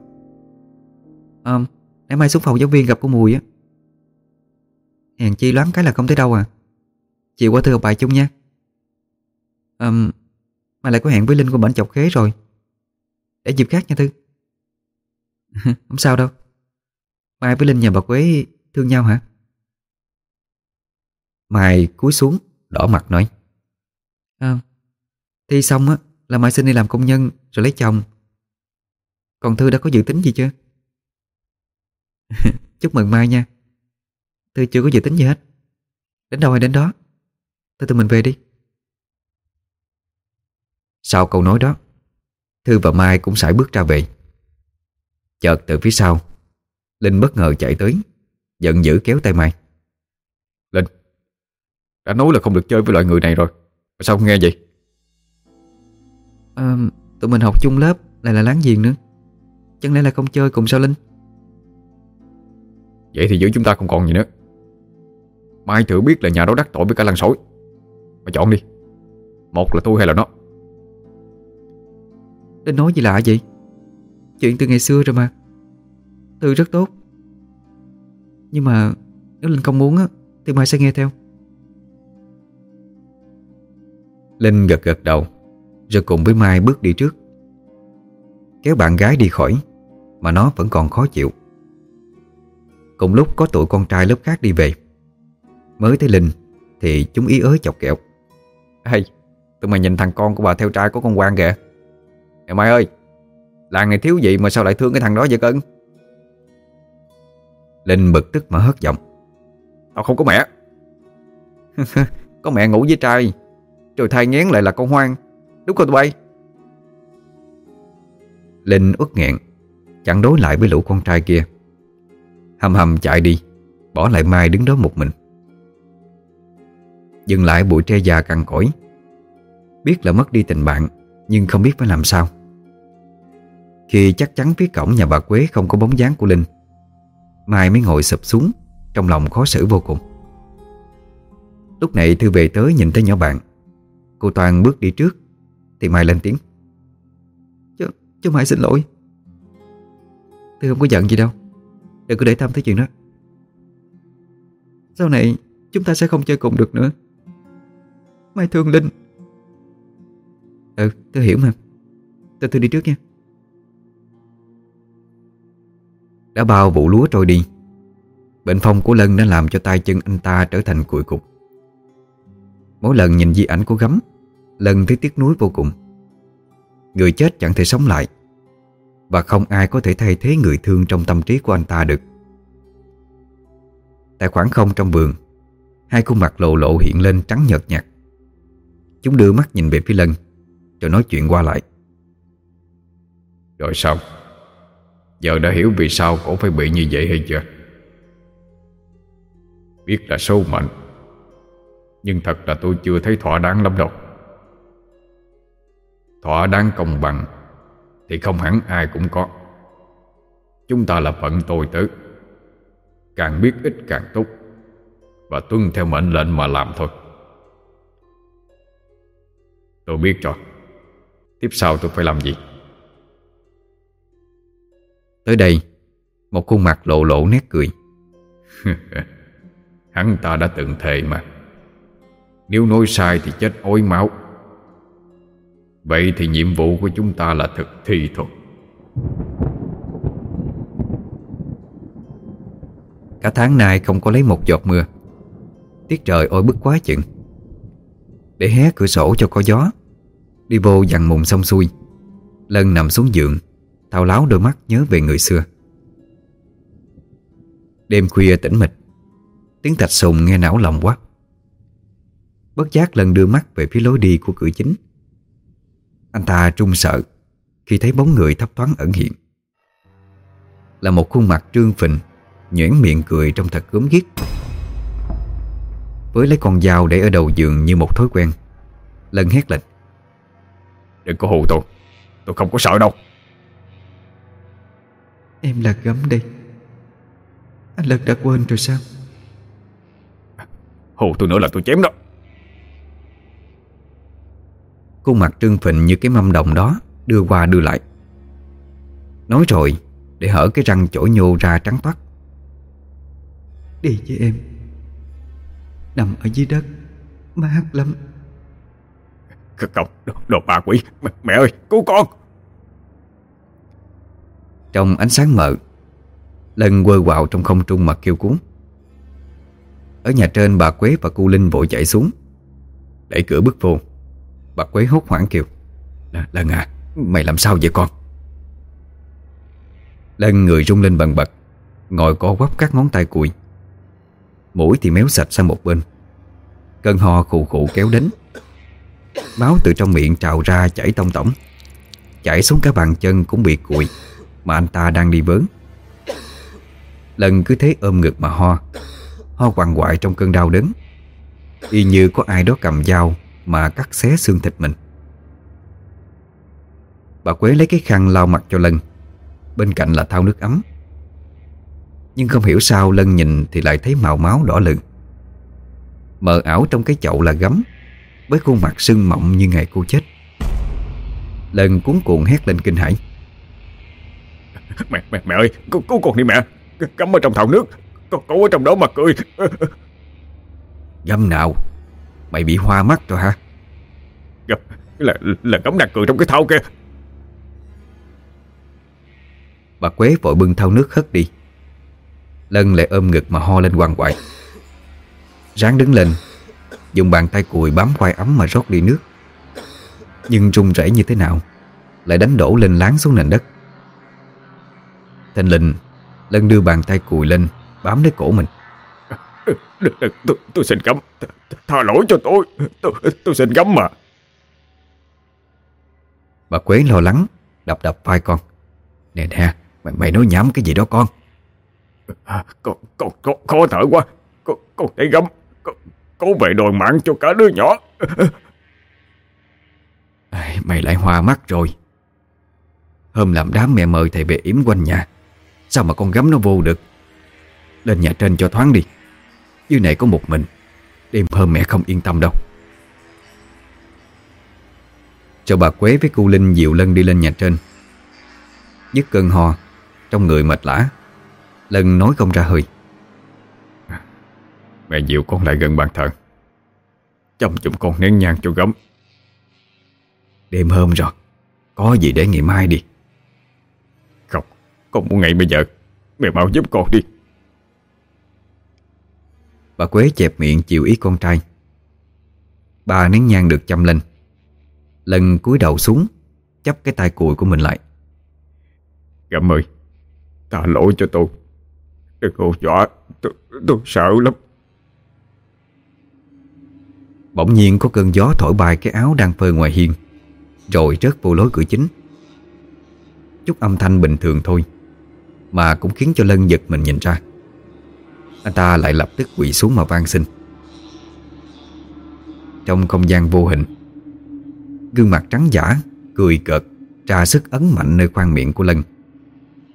Ờ, để Mai xuống phòng giáo viên gặp cô Mùi á. Hèn chi loáng cái là không thấy đâu à. Chiều qua Thư học bài chung nha. Um, Mai lại có hẹn với Linh của bệnh chọc khế rồi. Để dịp khác nha Thư. Không sao đâu Mai với Linh nhà bà Quế thương nhau hả? Mai cúi xuống Đỏ mặt nói. À, Thi xong á là Mai xin đi làm công nhân Rồi lấy chồng. Còn Thư đã có dự tính gì chưa? Chúc mừng Mai nha. Thư chưa có dự tính gì hết. Đến đâu hay đến đó. Thôi tụi mình về đi. Sau câu nói đó Thư và Mai cũng sải bước ra về. Chợt từ phía sau Linh bất ngờ chạy tới Giận dữ kéo tay Mai. Linh Đã nói là không được chơi với loại người này rồi. Mà sao không nghe vậy? À, Tụi mình học chung lớp Lại là láng giềng nữa. Chẳng lẽ là không chơi cùng sao Linh? Vậy thì giữa chúng ta không còn gì nữa. Mai thử biết là nhà đó đắc tội với cả lăng sỏi Mà chọn đi. Một là tôi hay là nó? Linh nói gì lạ vậy? Chuyện từ ngày xưa rồi mà Thư rất tốt. Nhưng mà nếu Linh không muốn á Thì Mai sẽ nghe theo. Linh gật gật đầu Rồi cùng với Mai bước đi trước. Kéo bạn gái đi khỏi Mà nó vẫn còn khó chịu. Cùng lúc có tụi con trai lớp khác đi về. Mới thấy Linh Thì chúng ý ới chọc kẹo. Ê Tụi mày nhìn thằng con của bà theo trai của con Quang kìa. Nè Mai ơi Làng này thiếu gì mà sao lại thương cái thằng đó vậy cưng Linh bực tức mà hất giọng. Tao không có mẹ. Có mẹ ngủ với trai, Rồi thai ngén lại là con hoang. Đúng không tụi bay? Linh uất nghẹn, Chẳng đối lại với lũ con trai kia. Hầm hầm chạy đi, Bỏ lại Mai đứng đó một mình. Dừng lại bụi tre già cằn cỗi. Biết là mất đi tình bạn, Nhưng không biết phải làm sao. Khi chắc chắn phía cổng nhà bà Quế Không có bóng dáng của Linh Mai mới ngồi sụp xuống Trong lòng khó xử vô cùng. Lúc này Thư về tới nhìn thấy nhỏ bạn. Cô Toàn bước đi trước Thì Mai lên tiếng. Chú, chú Mai xin lỗi. Thư không có giận gì đâu Đừng có để tâm tới chuyện đó. Sau này chúng ta sẽ không chơi cùng được nữa. Mai thương Linh. Ừ tôi hiểu mà. Tôi thư đi trước nha. Đã bao vụ lúa trôi đi. Bệnh phong của Lân đã làm cho tay chân anh ta trở thành cụi cục. Mỗi lần nhìn di ảnh của gấm, Lân thấy tiếc nuối vô cùng. Người chết chẳng thể sống lại, Và không ai có thể thay thế người thương trong tâm trí của anh ta được. Tại khoảng không trong vườn, Hai khuôn mặt lộ lộ hiện lên trắng nhợt nhạt. Chúng đưa mắt nhìn về phía Lân, Rồi nói chuyện qua lại. Rồi sao? Giờ đã hiểu vì sao cổ phải bị như vậy hay chưa? Biết là số mệnh, Nhưng thật là tôi chưa thấy thỏa đáng lắm đâu. Thỏa đáng công bằng Thì không hẳn ai cũng có. Chúng ta là phận tôi tứ Càng biết ít càng tốt, Và tuân theo mệnh lệnh mà làm thôi. Tôi biết rồi. Tiếp sau tôi phải làm gì? Tới đây Một khuôn mặt lộ lộ nét cười. Hắn ta đã từng thề mà. Nếu nói sai thì chết ối máu. Vậy thì nhiệm vụ của chúng ta là thực thi thôi Cả tháng nay không có lấy một giọt mưa. Tiết trời ôi bức quá chừng. Để hé cửa sổ cho có gió Đi vô dằn mùng xong xuôi Lân nằm xuống giường Thao láo đôi mắt nhớ về người xưa. Đêm khuya tĩnh mịch, Tiếng thạch sùng nghe não lòng quá. Bất giác lần đưa mắt về phía lối đi của cửa chính. Anh ta trung sợ Khi thấy bóng người thấp thoáng ẩn hiện. Là một khuôn mặt trương phình Nhuyễn miệng cười trong thật gớm ghiếc. Với lấy con dao để ở đầu giường như một thói quen, Lần hét lệnh Đừng có hù tôi Tôi không có sợ đâu. Em là gấm đây. Anh Lân đã quên rồi sao? Hù tôi nữa là tôi chém đó Khuôn mặt trương phình như cái mâm đồng đó Đưa qua đưa lại. Nói rồi Để hở cái răng chổi nhô ra trắng toát. Đi với em. Nằm ở dưới đất Mát lắm. Không, đồ, đồ bà quỷ mẹ, mẹ ơi, cứu con trong ánh sáng mờ Lân quơ quạo trong không trung mà kêu cuốn. Ở nhà trên bà Quế và cô Linh vội chạy xuống. Đẩy cửa bước vô Bà Quế hốt hoảng kêu "Lân à, mày làm sao vậy con? Lân người rung lên bần bật Ngồi co quắp các ngón tay cùi. Mũi thì méo sạch sang một bên Cơn ho khù khụ kéo đến. Máu từ trong miệng trào ra chảy tông tổng Chảy xuống cả bàn chân cũng bị cùi. Mà anh ta đang đi vớn Lần cứ thế ôm ngực mà ho Ho quằn quại trong cơn đau đớn. Y như có ai đó cầm dao Mà cắt xé xương thịt mình. Bà Quế lấy cái khăn lau mặt cho Lân. Bên cạnh là thao nước ấm. Nhưng không hiểu sao Lân nhìn Thì lại thấy màu máu đỏ lựng Mờ ảo trong cái chậu là gấm, Với khuôn mặt sưng mọng như ngày cô chết. Lân cuốn cuộn hét lên kinh hãi. Mẹ, mẹ, mẹ ơi, cứu, cứu con đi mẹ. Cắm ở trong thau nước Con cậu ở trong đó mà cười. Gâm nào? Mày bị hoa mắt rồi hả? Là, là cấm đang cười trong cái thau kia. Bà Quế vội bưng thau nước hất đi. Lân lại ôm ngực mà ho lên quằn quại. Ráng đứng lên Dùng bàn tay cùi bám quai ấm mà rót ly nước. Nhưng run rẩy như thế nào Lại đánh đổ lên láng xuống nền đất Thanh Linh Lân đưa bàn tay cùi lên Bám lấy cổ mình. Tôi, tôi xin cấm. Tha lỗi cho tôi. Tôi, tôi xin cấm mà. Bà Quế lo lắng Đập đập vai con. Nè nè mày, mày nói nhảm cái gì đó con? À, Con, con, con khó thở quá. Con, con thấy gấm. Con, Cố về đòi mạng cho cả đứa nhỏ. À, Mày lại hoa mắt rồi. Hôm làm đám mẹ mời thầy về yếm quanh nhà Sao mà con gấm nó vô được? Lên nhà trên cho thoáng đi. Dưới này có một mình. Đêm hôm mẹ không yên tâm đâu. Cho bà Quế với cô Linh dịu lân đi lên nhà trên. Dứt cơn ho Trong người mệt lã. Lân nói không ra hơi. Mẹ dịu con lại gần bàn thờ. Chồng chúng con nén nhang cho gấm. Đêm hôm rồi. Có gì để ngày mai đi Con muốn ngày bây giờ Mẹ mau giúp con đi. Bà Quế chẹp miệng chịu ý con trai. Bà nén nhang được chăm lên. Lần cúi đầu xuống Chấp cái tay cùi của mình lại. Gấm ơi Tha lỗi cho tôi. Đừng hù dọa tôi, tôi sợ lắm. Bỗng nhiên có cơn gió thổi bay cái áo đang phơi ngoài hiên Rồi rớt vô lối cửa chính. Chút âm thanh bình thường thôi mà cũng khiến cho Lân giật mình nhìn ra. Anh ta lại lập tức quỳ xuống mà van xin. Trong không gian vô hình, Gương mặt trắng giả, Cười cợt Tra sức ấn mạnh nơi khoang miệng của Lân,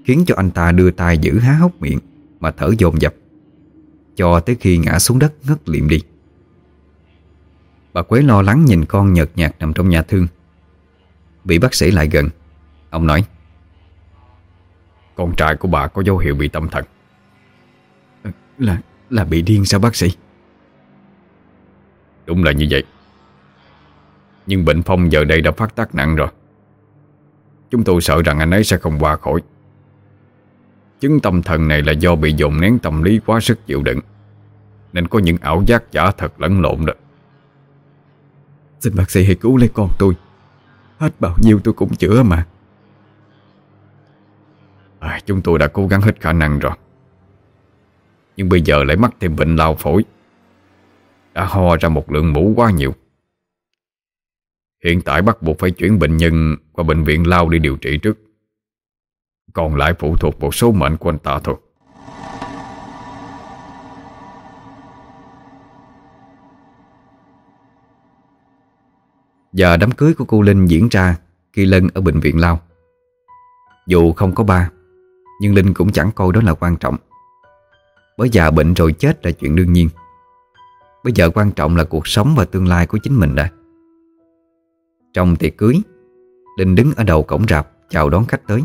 Khiến cho anh ta đưa tay giữ há hốc miệng Mà thở dồn dập, Cho tới khi ngã xuống đất ngất liệm đi. Bà Quế lo lắng nhìn con nhợt nhạt nằm trong nhà thương. Bị bác sĩ lại gần, Ông nói con trai của bà có dấu hiệu bị tâm thần. Là là bị điên sao bác sĩ? Đúng là như vậy. Nhưng bệnh phong giờ đây đã phát tác nặng rồi. Chúng tôi sợ rằng anh ấy sẽ không qua khỏi. Chứng tâm thần này là do bị dồn nén tâm lý quá sức chịu đựng Nên có những ảo giác giả thật lẫn lộn đó. Xin bác sĩ hãy cứu lấy con tôi. Hết bao nhiêu tôi cũng chữa mà à, Chúng tôi đã cố gắng hết khả năng rồi. Nhưng bây giờ lại mắc thêm bệnh lao phổi. Đã ho ra một lượng mũ quá nhiều. Hiện tại bắt buộc phải chuyển bệnh nhân Qua bệnh viện lao đi điều trị trước. Còn lại phụ thuộc vào số mệnh của anh ta thôi. Và đám cưới của cô Linh diễn ra Khi Lân ở bệnh viện lao. Dù không có ba nhưng Linh cũng chẳng coi đó là quan trọng. Bởi già bệnh rồi chết là chuyện đương nhiên. Bây giờ quan trọng là cuộc sống và tương lai của chính mình đã. Trong tiệc cưới, Linh đứng ở đầu cổng rạp Chào đón khách tới.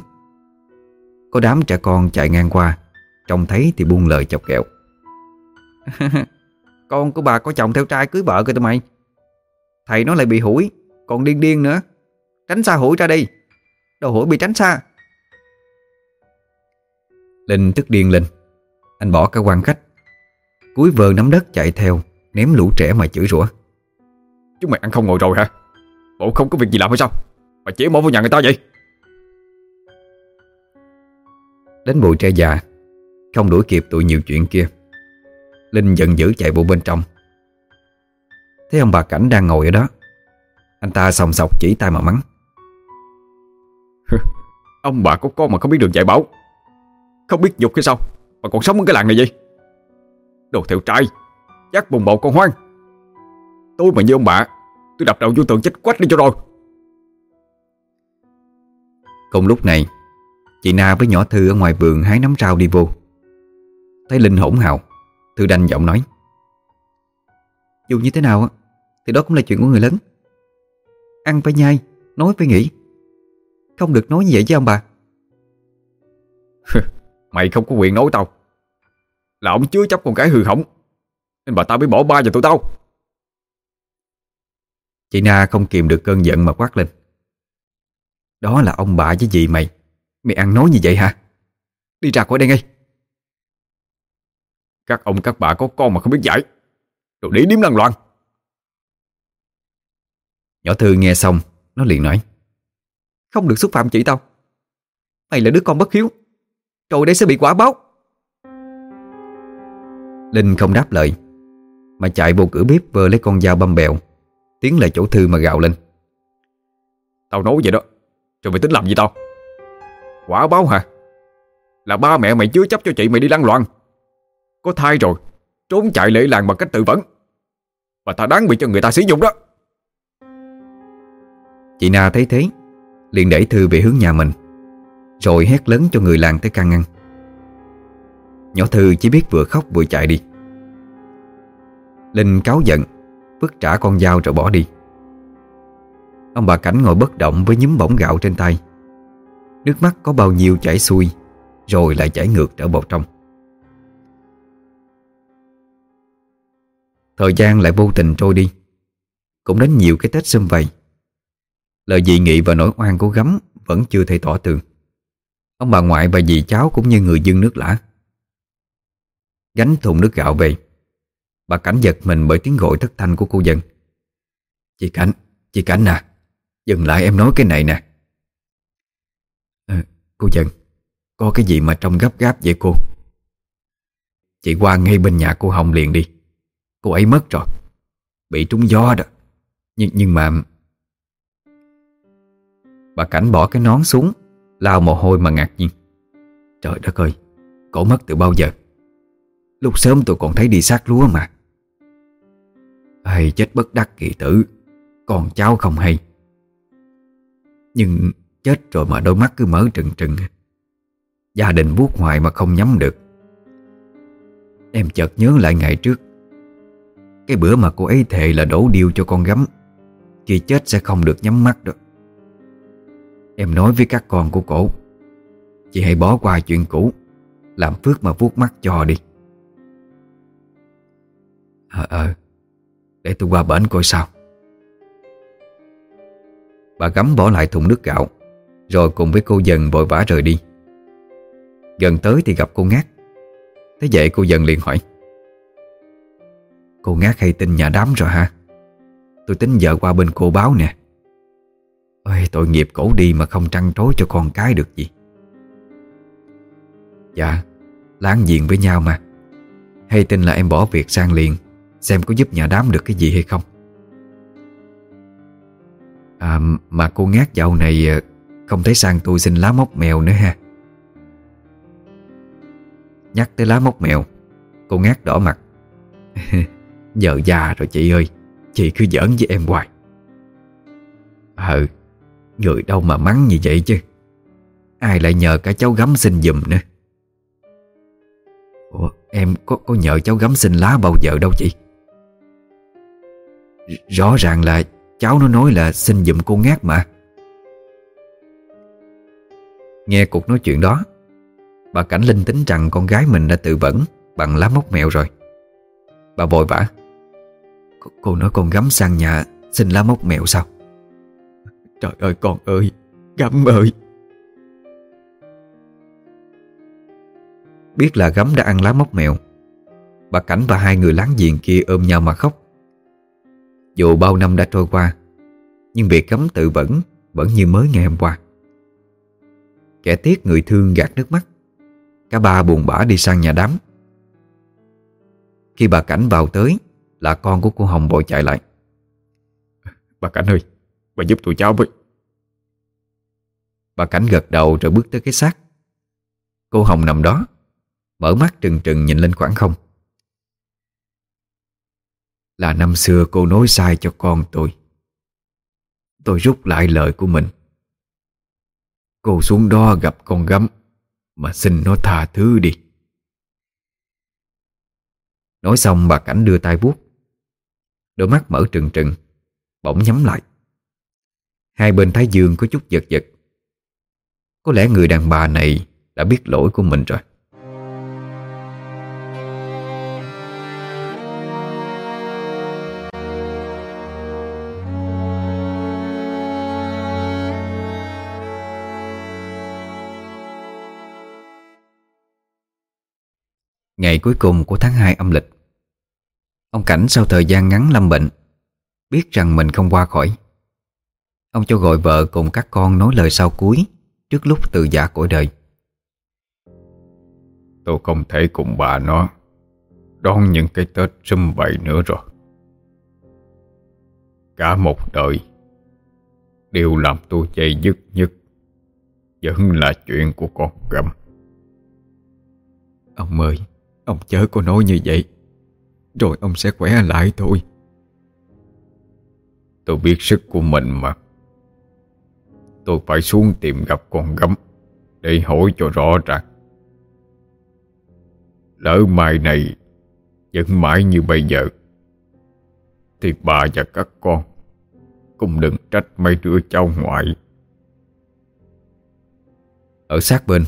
Có đám trẻ con chạy ngang qua, Trông thấy thì buông lời chọc kẹo. Con của bà có chồng theo trai cưới vợ kìa tụi mày. Thầy nó lại bị hủi, Còn điên điên nữa. Tránh xa hủi ra đi. Đồ hủi bị tránh xa. Linh tức điên lên. Anh bỏ cả quan khách. Cúi vờ nắm đất chạy theo Ném lũ trẻ mà chửi rủa. Chúng mày ăn không ngồi rồi hả? Bộ không có việc gì làm hay sao? Mà chỉ mổ vào nhà người ta vậy? Đến bụi tre già Không đuổi kịp tụi nhiều chuyện kia. Linh giận dữ chạy bộ bên trong. Thấy ông bà Cảnh đang ngồi ở đó Anh ta sòng sọc chỉ tay mà mắng. Ông bà có con mà không biết đường dạy bảo Không biết dục hay sao? Mà còn sống ở cái làng này vậy? Đồ theo trai Chắc bùng bầu con hoang. Tôi mà như ông bà Tôi đập đầu vô tường chết quách đi cho rồi. Cùng lúc này Chị Na với nhỏ Thư ở ngoài vườn hái nắm rau đi vô. Thấy Linh hỗn hào Thư đanh giọng nói. Dù như thế nào á Thì đó cũng là chuyện của người lớn. Ăn phải nhai, nói phải nghĩ Không được nói như vậy với ông bà Mày không có quyền nói tao. Là ông chứa chấp con cái hư hỏng, Nên bà tao mới bỏ ba vào tụi tao. Chị Na không kìm được cơn giận mà quát lên. Đó là ông bà với dì mày. Mày ăn nói như vậy hả? Đi ra khỏi đây ngay. Các ông các bà có con mà không biết giải. Đồ đĩ điếm lăng loạn. Nhỏ Thư nghe xong, Nó liền nói, Không được xúc phạm chị tao. Mày là đứa con bất hiếu. Rồi đây sẽ bị quả báo Linh không đáp lời, Mà chạy vô cửa bếp vơ lấy con dao băm bèo, Tiến lại chỗ Thư mà gạo lên. Tao nói vậy đó Rồi mày tính làm gì tao? Quả báo hả? Là ba mẹ mày chứa chấp cho chị mày đi lăn loạn. Có thai rồi, Trốn chạy lễ làng bằng cách tự vẫn. Và ta đáng bị cho người ta sử dụng đó. Chị Na thấy thế, liền đẩy Thư về hướng nhà mình. Rồi hét lớn cho người làng tới can ngăn. Nhỏ Thư chỉ biết vừa khóc vừa chạy đi. Linh cáo giận, Vứt trả con dao rồi bỏ đi. Ông bà Cảnh ngồi bất động với nhúm bổng gạo trên tay. Nước mắt có bao nhiêu chảy xuôi, Rồi lại chảy ngược trở vào trong. Thời gian lại vô tình trôi đi. Cũng đến nhiều cái Tết xâm vầy. Lời dị nghị và nỗi oan của gấm Vẫn chưa thể tỏ tường. Ông bà ngoại và dì cháu cũng như người dân nước lã. Gánh thùng nước gạo về. Bà Cảnh giật mình bởi tiếng gọi thất thanh của cô dân. Chị Cảnh, chị Cảnh à Dừng lại em nói cái này nè. À, Cô dân Có cái gì mà trông gấp gáp vậy cô? Chị qua ngay bên nhà cô Hồng liền đi. Cô ấy mất rồi Bị trúng gió đó. Nhưng, nhưng mà Bà Cảnh bỏ cái nón xuống Lao mồ hôi mà ngạc nhiên. Trời đất ơi, Cổ mất từ bao giờ? Lúc sớm tôi còn thấy đi sát lúa mà. Hay chết bất đắc kỳ tử Còn cháu không hay. Nhưng chết rồi mà đôi mắt cứ mở trừng trừng. Gia đình vuốt hoài mà không nhắm được. Em chợt nhớ lại ngày trước. Cái bữa mà cô ấy thề là đổ điêu cho con gắm Khi chết sẽ không được nhắm mắt đó Em nói với các con của cổ. Chị hãy bỏ qua chuyện cũ, Làm phước mà vuốt mắt cho đi. Ờ ờ Để tôi qua bển coi sao. Bà gắm bỏ lại thùng nước gạo, Rồi cùng với cô dần vội vã rời đi. Gần tới thì gặp cô ngát. Thế vậy cô dần liền hỏi, Cô ngát hay tin nhà đám rồi hả? Tôi tính vợ qua bên cô báo nè. Ôi tội nghiệp cổ đi mà không trăn trối cho con cái được gì? Dạ Láng giềng với nhau mà. Hay tin là em bỏ việc sang liền, Xem có giúp nhà đám được cái gì hay không? À mà cô ngát dạo này ờ, Không thấy sang tôi xin lá mốc mèo nữa ha. Nhắc tới lá mốc mèo, Cô ngát đỏ mặt. Giờ già rồi chị ơi, Chị cứ giỡn với em hoài. Ừ Người đâu mà mắng như vậy chứ? Ai lại nhờ cả cháu gắm xin giùm nữa? Ủa, em có có nhờ cháu gắm xin lá bao giờ đâu chị? Rõ ràng là cháu nó nói là xin giùm cô ngát mà. Nghe cuộc nói chuyện đó Bà Cảnh Linh tính rằng con gái mình đã tự vẫn Bằng lá mốc mèo rồi. Bà vội vã cô, cô nói con gắm sang nhà Xin lá mốc mèo sao? Trời ơi, con ơi Gắm ơi. Biết là gắm đã ăn lá móc mèo. Bà Cảnh và hai người láng giềng kia ôm nhau mà khóc. Dù bao năm đã trôi qua, Nhưng việc gắm tự vẫn Vẫn như mới ngày hôm qua. Kẻ tiếc người thương gạt nước mắt. Cả ba buồn bã đi sang nhà đám. Khi bà Cảnh vào tới, Là con của cô Hồng vội chạy lại. Bà Cảnh ơi Bà giúp tụi cháu với. Bà Cảnh gật đầu rồi bước tới cái xác. Cô Hồng nằm đó, Mở mắt trừng trừng nhìn lên khoảng không. Là năm xưa cô nói sai cho con tôi. Tôi rút lại lời của mình. Cô xuống đó gặp con gấm, Mà xin nó tha thứ đi. Nói xong bà Cảnh đưa tay vuốt. Đôi mắt mở trừng trừng, Bỗng nhắm lại. Hai bên thái dương có chút giật giật. Có lẽ người đàn bà này Đã biết lỗi của mình rồi. Ngày cuối cùng của tháng 2 âm lịch. Ông Cảnh sau thời gian ngắn lâm bệnh, Biết rằng mình không qua khỏi. Ông cho gọi vợ cùng các con nói lời sau cuối Trước lúc từ giả cõi đời. Tôi không thể cùng bà nó Đón những cái Tết sum vầy nữa rồi. Cả một đời Điều làm tôi dây dứt nhất Vẫn là chuyện của con gầm. Ông ơi Ông chớ có nói như vậy Rồi ông sẽ khỏe lại thôi Tôi biết sức của mình mà Tôi phải xuống tìm gặp con gấm Để hỏi cho rõ ràng. Lỡ mai này Vẫn mãi như bây giờ Thì bà và các con Cũng đừng trách mấy đứa cháu ngoại. Ở sát bên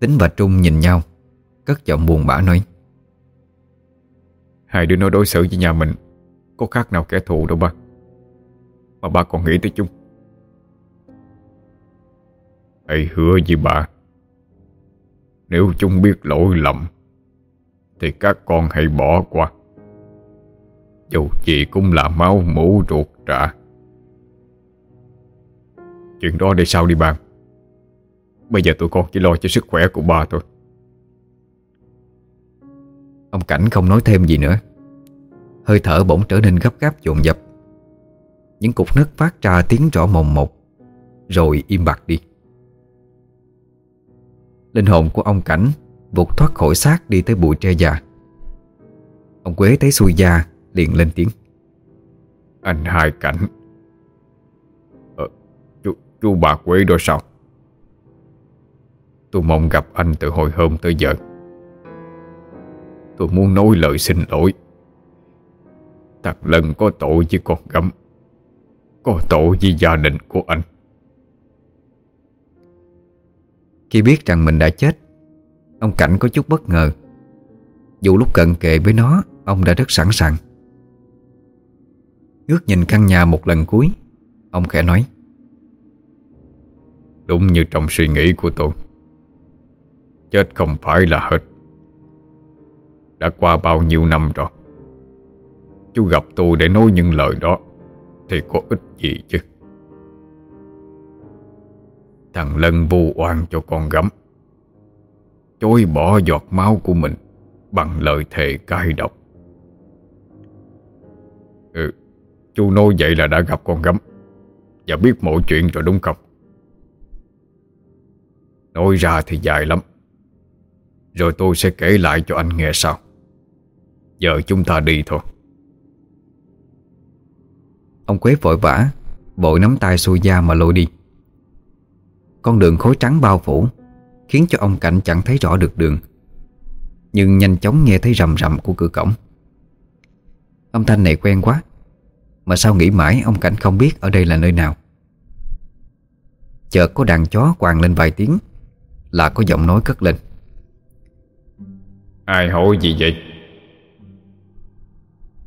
Tính và Trung nhìn nhau Cất giọng buồn bã nói. Hai đứa nó đối xử với nhà mình Có khác nào kẻ thù đâu ba. Mà ba còn nghĩ tới chúng Hãy hứa với bà, Nếu chúng biết lỗi lầm, Thì các con hãy bỏ qua. Dù gì cũng là máu mũ ruột trả Chuyện đó để sau đi, bà. Bây giờ tụi con chỉ lo cho sức khỏe của bà thôi. Ông Cảnh không nói thêm gì nữa. Hơi thở bỗng trở nên gấp gáp dồn dập. Những cục nứt phát ra tiếng rõ mồm một, Rồi im bặt đi. Linh hồn của ông Cảnh Vụt thoát khỏi xác đi tới bụi tre già. Ông Quế thấy xui da liền lên tiếng. Anh hai Cảnh. Ờ, chú, chú bà Quế đó sao? Tôi mong gặp anh từ hồi hôm tới giờ. Tôi muốn nói lời xin lỗi. Thằng Lân có tội với con gấm Có tội với gia đình của anh. Khi biết rằng mình đã chết. Ông Cảnh có chút bất ngờ. Dù lúc cận kề với nó, Ông đã rất sẵn sàng Ngước nhìn căn nhà một lần cuối, Ông khẽ nói, Đúng như trong suy nghĩ của tôi. Chết không phải là hết. Đã qua bao nhiêu năm rồi? Chú gặp tôi để nói những lời đó Thì có ích gì chứ? Thằng Lân vu oan cho con gấm. Chối bỏ giọt máu của mình Bằng lời thề cay độc. Ừ Chú nói vậy là đã gặp con gấm Và biết mọi chuyện rồi đúng không? Nói ra thì dài lắm. Rồi tôi sẽ kể lại cho anh nghe sau. Giờ chúng ta đi thôi. Ông Quế vội vã, Vội nắm tay xuôi da mà lôi đi. Con đường khối trắng bao phủ Khiến cho ông Cảnh chẳng thấy rõ được đường Nhưng nhanh chóng nghe thấy rầm rầm của cửa cổng. Âm thanh này quen quá Mà sao nghĩ mãi ông Cảnh không biết ở đây là nơi nào? Chợt có đàn chó quàng lên vài tiếng Là có giọng nói cất lên. Ai hỏi gì vậy?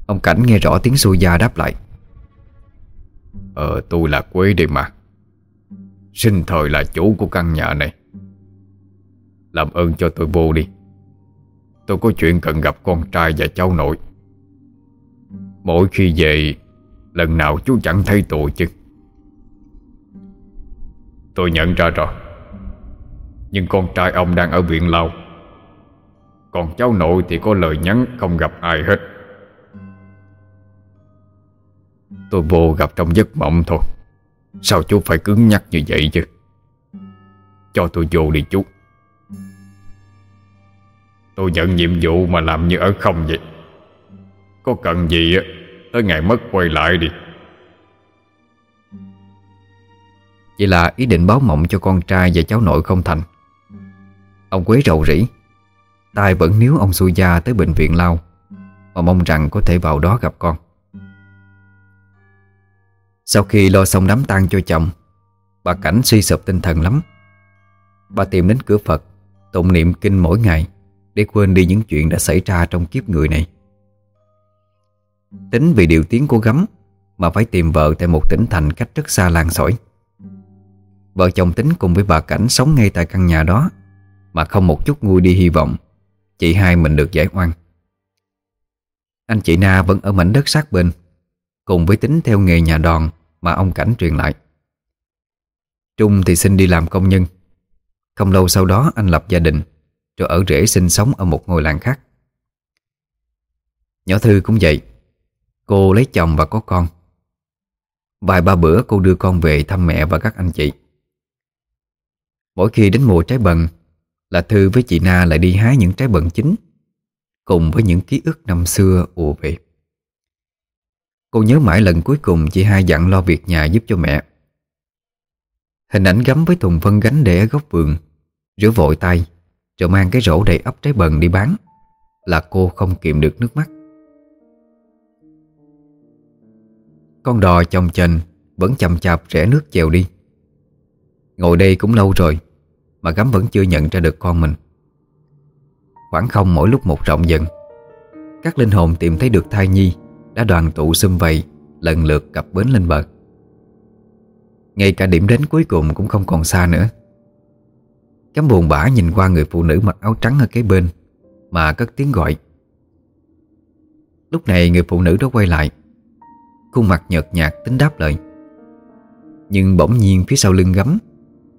Ông Cảnh nghe rõ tiếng xui da đáp lại. Ờ tôi là Quế đây mà Sinh thời là chủ của căn nhà này. Làm ơn cho tôi vô đi. Tôi có chuyện cần gặp con trai và cháu nội. Mỗi khi về, Lần nào chú chẳng thấy tôi chứ. Tôi nhận ra rồi. Nhưng con trai ông đang ở viện lao Còn cháu nội thì có lời nhắn không gặp ai hết. Tôi vô gặp trong giấc mộng thôi. Sao chú phải cứng nhắc như vậy chứ? Cho tôi vô đi chú. Tôi nhận nhiệm vụ mà làm như ở không vậy. Có cần gì á, Tới ngày mất quay lại đi. Vậy là ý định báo mộng cho con trai và cháu nội không thành. Ông Quế rầu rĩ. Tay vẫn níu ông xui gia tới bệnh viện lao, Mà mong rằng có thể vào đó gặp con. Sau khi lo xong đám tang cho chồng, Bà Cảnh suy sụp tinh thần lắm. Bà tìm đến cửa Phật, Tụng niệm kinh mỗi ngày Để quên đi những chuyện đã xảy ra trong kiếp người này. Tính vì điều tiếng của gấm Mà phải tìm vợ tại một tỉnh thành cách rất xa lan sỏi. Vợ chồng tính cùng với bà Cảnh sống ngay tại căn nhà đó Mà không một chút nguôi đi hy vọng, Chị hai mình được giải oan. Anh chị Na vẫn ở mảnh đất sát bên Cùng với tính theo nghề nhà đòn Mà ông Cảnh truyền lại. Trung thì xin đi làm công nhân. Không lâu sau đó, anh lập gia đình, Rồi ở rễ sinh sống ở một ngôi làng khác. Nhỏ Thư cũng vậy. Cô lấy chồng và có con. Vài ba bữa, cô đưa con về thăm mẹ và các anh chị. Mỗi khi đến mùa trái bần, Là Thư với chị Na lại đi hái những trái bần chín Cùng với những ký ức năm xưa ùa về. Cô nhớ mãi lần cuối cùng chị hai dặn lo việc nhà giúp cho mẹ. Hình ảnh gắm với thùng phân gánh để ở góc vườn, Rửa vội tay, Rồi mang cái rổ đầy ấp trái bần đi bán, Là cô không kiềm được nước mắt. Con đò chồng chành Vẫn chậm chạp rẽ nước chèo đi. Ngồi đây cũng lâu rồi, Mà gắm vẫn chưa nhận ra được con mình. Khoảng không mỗi lúc một rộng dần, Các linh hồn tìm thấy được thai nhi đã đoàn tụ xung vầy, Lần lượt cập bến lên bờ. Ngay cả điểm đến cuối cùng cũng không còn xa nữa. Cám buồn bã nhìn qua người phụ nữ mặc áo trắng ở kế bên, Mà cất tiếng gọi. Lúc này người phụ nữ đó quay lại. Khuôn mặt nhợt nhạt tính đáp lời. Nhưng bỗng nhiên phía sau lưng gấm,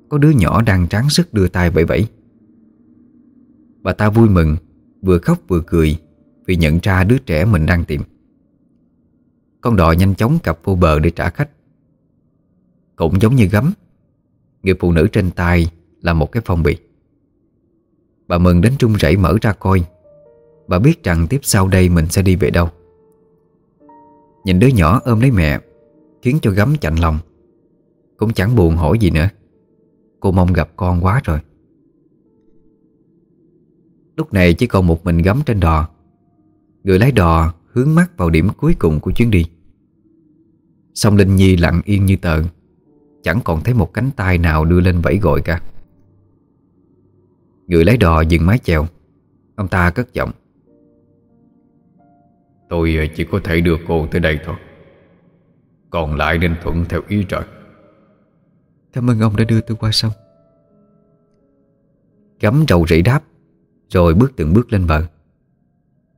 Có đứa nhỏ đang tráng sức đưa tay vẫy vẫy. Bà ta vui mừng, Vừa khóc vừa cười Vì nhận ra đứa trẻ mình đang tìm. Con đò nhanh chóng cập vô bờ để trả khách. Cũng giống như gấm, Người phụ nữ trên tay là một cái phong bì. Bà mừng đến trung rẩy mở ra coi. Bà biết rằng tiếp sau đây mình sẽ đi về đâu. Nhìn đứa nhỏ ôm lấy mẹ, Khiến cho gấm chạnh lòng. Cũng chẳng buồn hỏi gì nữa. Cô mong gặp con quá rồi. Lúc này chỉ còn một mình gấm trên đò. Người lái đò hướng mắt vào điểm cuối cùng của chuyến đi. Song Linh Nhi lặng yên như tờ Chẳng còn thấy một cánh tay nào đưa lên vẫy gọi cả. Người lấy đò dừng mái chèo Ông ta cất giọng. Tôi chỉ có thể đưa cô tới đây thôi Còn lại nên thuận theo ý trời. Cảm ơn ông đã đưa tôi qua sông. Gắm rầu rĩ đáp Rồi bước từng bước lên bờ.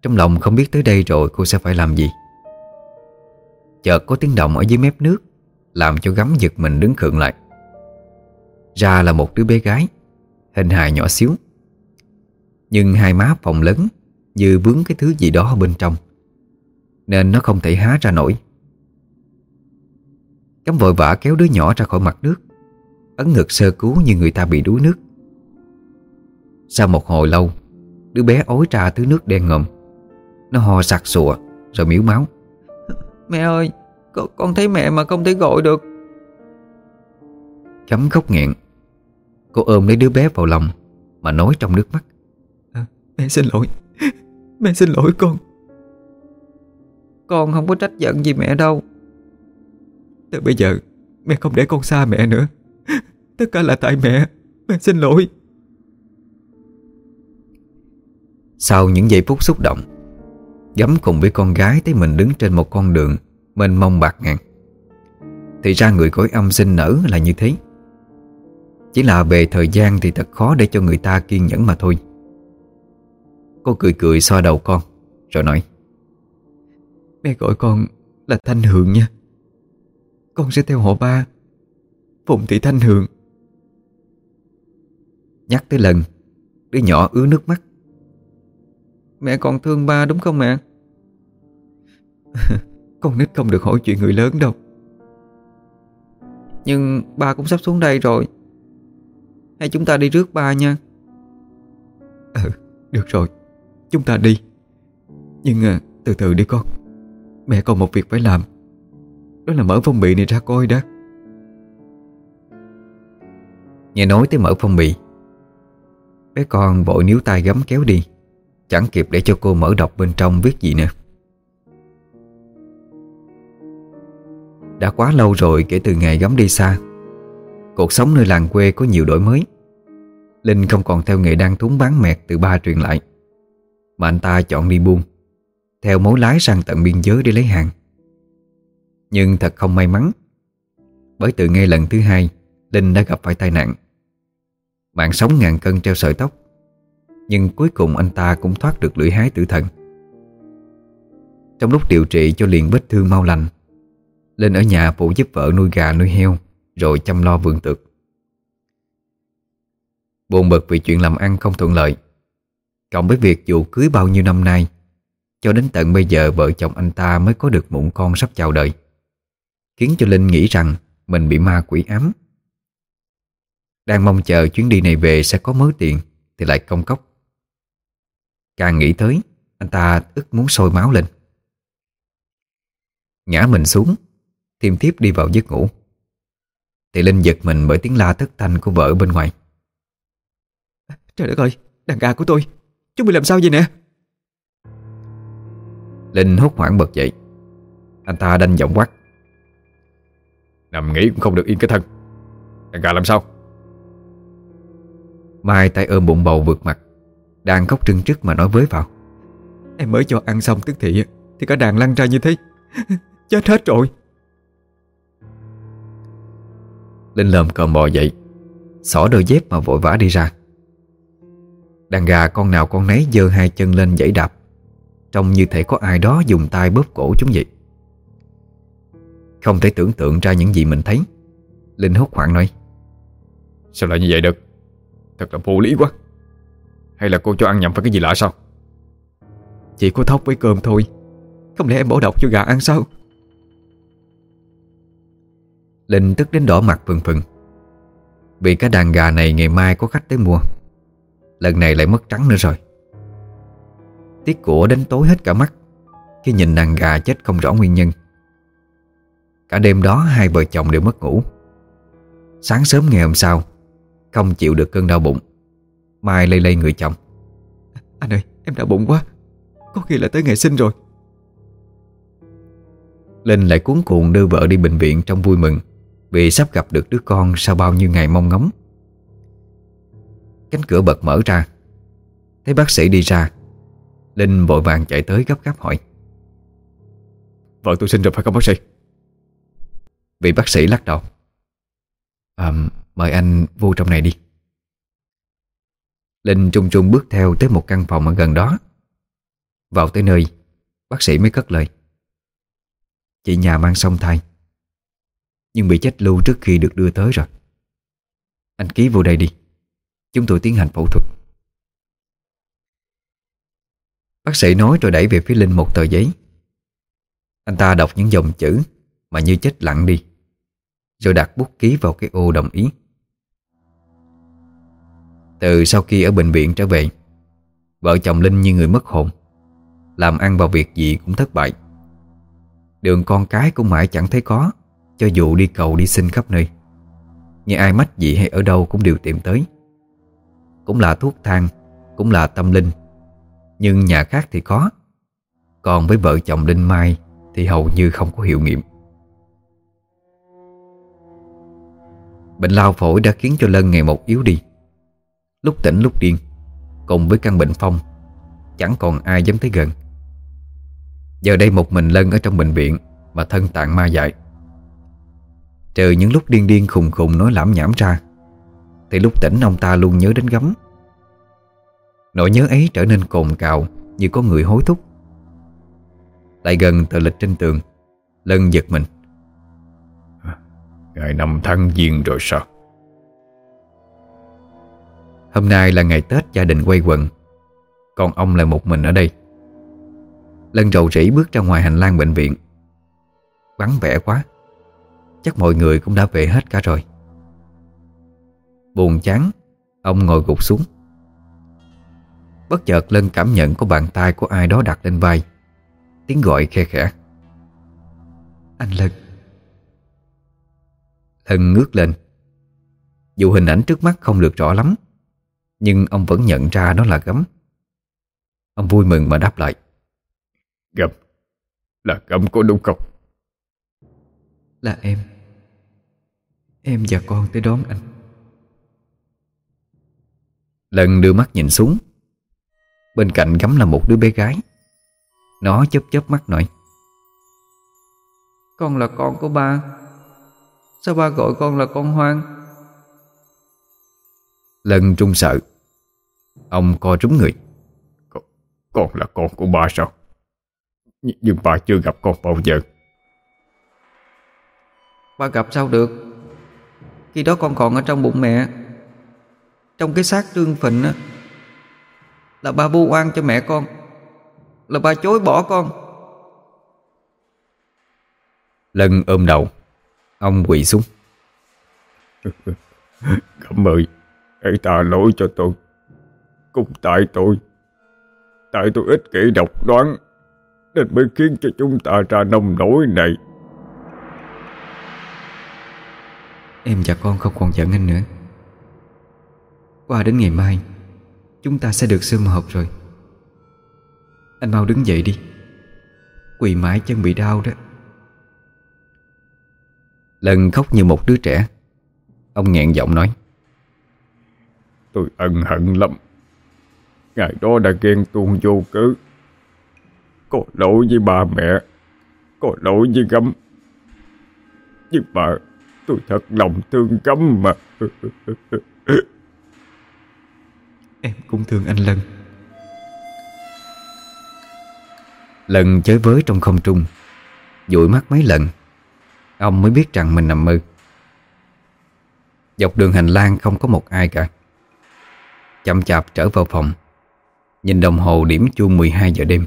Trong lòng không biết tới đây rồi cô sẽ phải làm gì Chợt có tiếng động ở dưới mép nước, làm cho gắm giật mình đứng khựng lại. Ra là một đứa bé gái, Hình hài nhỏ xíu. Nhưng hai má phồng lớn Như vướng cái thứ gì đó bên trong, Nên nó không thể há ra nổi. Cắm vội vã kéo đứa nhỏ ra khỏi mặt nước, Ấn ngực sơ cứu như người ta bị đuối nước. Sau một hồi lâu, Đứa bé ối ra thứ nước đen ngầm Nó ho sặc sụa, Rồi miếu máu. Mẹ ơi con, con thấy mẹ mà không thể gọi được. Chấm khóc nghẹn. Cô ôm lấy đứa bé vào lòng Mà nói trong nước mắt. À, Mẹ xin lỗi. Mẹ xin lỗi con. Con không có trách giận gì mẹ đâu. Từ bây giờ Mẹ không để con xa mẹ nữa. Tất cả là tại mẹ. Mẹ xin lỗi. Sau những giây phút xúc động Gấm cùng với con gái thấy mình đứng trên một con đường Mênh mông bạc ngàn. Thì ra người cõi âm sinh nở là như thế. Chỉ là về thời gian thì thật khó để cho người ta kiên nhẫn mà thôi. Cô cười cười xoa đầu con Rồi nói Mẹ gọi con là Thanh Hường nha. Con sẽ theo họ ba Phụng thị Thanh Hường. Nhắc tới lần Đứa nhỏ ứa nước mắt. Mẹ còn thương ba đúng không mẹ Con nít không được hỏi chuyện người lớn đâu. Nhưng ba cũng sắp xuống đây rồi. Hay chúng ta đi rước ba nha. Ừ được rồi. Chúng ta đi. Nhưng à, từ từ đi con. Mẹ còn một việc phải làm. Đó là mở phong bì này ra coi đã. Nghe nói tới mở phong bì. Bé con vội níu tay gắm kéo đi. Chẳng kịp để cho cô mở đọc bên trong viết gì nữa Đã quá lâu rồi kể từ ngày gắm đi xa. Cuộc sống nơi làng quê có nhiều đổi mới. Linh không còn theo nghề đang thúng bán mẹt từ ba truyền lại. Mà anh ta chọn đi buôn, Theo mối lái sang tận biên giới để lấy hàng. Nhưng thật không may mắn, Bởi từ ngay lần thứ hai, Linh đã gặp phải tai nạn. Mạng sống ngàn cân treo sợi tóc, Nhưng cuối cùng anh ta cũng thoát được lưỡi hái tử thần. Trong lúc điều trị cho liền vết thương mau lành lên ở nhà phụ giúp vợ nuôi gà nuôi heo, Rồi chăm lo vườn tược. Buồn bực vì chuyện làm ăn không thuận lợi. Cộng với việc dù cưới bao nhiêu năm nay, Cho đến tận bây giờ vợ chồng anh ta mới có được mụn con sắp chào đời, Khiến cho Linh nghĩ rằng mình bị ma quỷ ám. Đang mong chờ chuyến đi này về sẽ có mớ tiền Thì lại công cốc. Càng nghĩ tới, Anh ta ức muốn sôi máu lên. Ngã mình xuống Thêm tiếp đi vào giấc ngủ. Thì Linh giật mình bởi tiếng la thất thanh của vợ bên ngoài. Trời đất ơi Đàn gà của tôi Chúng bị làm sao vậy nè? Linh hốt hoảng bật dậy. Anh ta đanh giọng quát. Nằm nghỉ cũng không được yên cái thân. Đàn gà làm sao? Mai tay ôm bụng bầu vượt mặt Đang khóc trưng trức mà nói với vào. Em mới cho ăn xong tức thị Thì cả đàn lăn ra như thế. Chết hết rồi Linh lồm còm bò dậy Xỏ đôi dép mà vội vã đi ra. Đàn gà con nào con nấy giơ hai chân lên dãy đạp Trông như thể có ai đó dùng tay bóp cổ chúng vậy. Không thể tưởng tượng ra những gì mình thấy Linh hốt hoảng nói. Sao lại như vậy được? Thật là vô lý quá. Hay là cô cho ăn nhầm phải cái gì lạ sao? Chỉ có thóc với cơm thôi Không lẽ em bỏ độc cho gà ăn sao Linh tức đến đỏ mặt phừng phừng. Vì cái đàn gà này ngày mai có khách tới mua. Lần này lại mất trắng nữa rồi. Tiếc của đến tối hết cả mắt Khi nhìn đàn gà chết không rõ nguyên nhân. Cả đêm đó hai vợ chồng đều mất ngủ. Sáng sớm ngày hôm sau Không chịu được cơn đau bụng Mai lây lây người chồng. Anh ơi em đau bụng quá. Có khi là tới ngày sinh rồi. Linh lại cuốn cuồng đưa vợ đi bệnh viện trong vui mừng Vì sắp gặp được đứa con sau bao nhiêu ngày mong ngóng. Cánh cửa bật mở ra. Thấy bác sĩ đi ra Linh vội vàng chạy tới gấp gáp hỏi. Vợ tôi sinh rồi phải không bác sĩ? Vị bác sĩ lắc đầu. À, Mời anh vô trong này đi. Linh trung trung bước theo tới một căn phòng ở gần đó. Vào tới nơi Bác sĩ mới cất lời. Chị nhà mang xong thai nhưng bị chết lưu trước khi được đưa tới rồi. Anh ký vô đây đi. Chúng tôi tiến hành phẫu thuật. Bác sĩ nói rồi đẩy về phía Linh một tờ giấy. Anh ta đọc những dòng chữ Mà như chết lặng đi, Rồi đặt bút ký vào cái ô đồng ý. Từ sau khi ở bệnh viện trở về, Vợ chồng Linh như người mất hồn, Làm ăn vào việc gì cũng thất bại. Đường con cái cũng mãi chẳng thấy có. Cho dù đi cầu đi xin khắp nơi Như ai mách gì hay ở đâu cũng đều tìm tới. Cũng là thuốc thang, Cũng là tâm linh, Nhưng nhà khác thì có Còn với vợ chồng Linh Mai Thì hầu như không có hiệu nghiệm. Bệnh lao phổi đã khiến cho Lân ngày một yếu đi. Lúc tỉnh lúc điên, Cùng với căn bệnh phong, Chẳng còn ai dám tới gần. Giờ đây một mình Lân ở trong bệnh viện Mà thân tạng ma dại. Trừ những lúc điên điên khùng khùng nói lãm nhảm ra Thì lúc tỉnh ông ta luôn nhớ đến gấm. Nỗi nhớ ấy trở nên cồn cào Như có người hối thúc. Lại gần tờ lịch trên tường Lân giật mình. Ngày năm tháng giêng rồi sao? Hôm nay là ngày Tết gia đình quay quần Còn ông lại một mình ở đây. Lân rầu rĩ bước ra ngoài hành lang bệnh viện. Vắng vẻ quá Chắc mọi người cũng đã về hết cả rồi. Buồn chán Ông ngồi gục xuống. Bất chợt Lân cảm nhận có bàn tay của ai đó đặt lên vai. Tiếng gọi khe khẽ. Anh Lân. Lân ngước lên. Dù hình ảnh trước mắt không được rõ lắm Nhưng ông vẫn nhận ra nó là gấm. Ông vui mừng mà đáp lại. Gấm? Là gấm có đúng không? Là em Em và con tới đón anh. Lần đưa mắt nhìn xuống Bên cạnh gấm là một đứa bé gái. Nó chớp chớp mắt nói Con là con của ba. Sao ba gọi con là con hoang? Lần trung sợ Ông co rúm người con, con là con của ba sao? Nh Nhưng ba chưa gặp con bao giờ. Ba gặp sao được Khi đó con còn ở trong bụng mẹ. Trong cái xác trương phình á Là ba vu oan cho mẹ con Là ba chối bỏ con. Lân ôm đầu Ông quỳ xuống. Cảm ơn. Hãy tha lỗi cho tôi. Cũng tại tôi. Tại tôi ích kỷ độc đoán Nên mới khiến cho chúng ta ra nông nổi này Em và con không còn giận anh nữa. Qua đến ngày mai Chúng ta sẽ được sum họp rồi. Anh mau đứng dậy đi. Quỳ mãi chân bị đau đó. Lần khóc như một đứa trẻ Ông nghẹn giọng nói. Tôi ân hận lắm. Ngày đó đã ghen tuông vô cớ. Có lỗi với ba mẹ Có lỗi với gấm. Nhưng mà Tôi thật lòng thương gấm mà. Em cũng thương anh Lân. Lần chới với trong không trung dụi mắt mấy lần. Ông mới biết rằng mình nằm mơ. Dọc đường hành lang không có một ai cả. Chậm chạp trở vào phòng Nhìn đồng hồ điểm chuông 12 giờ đêm.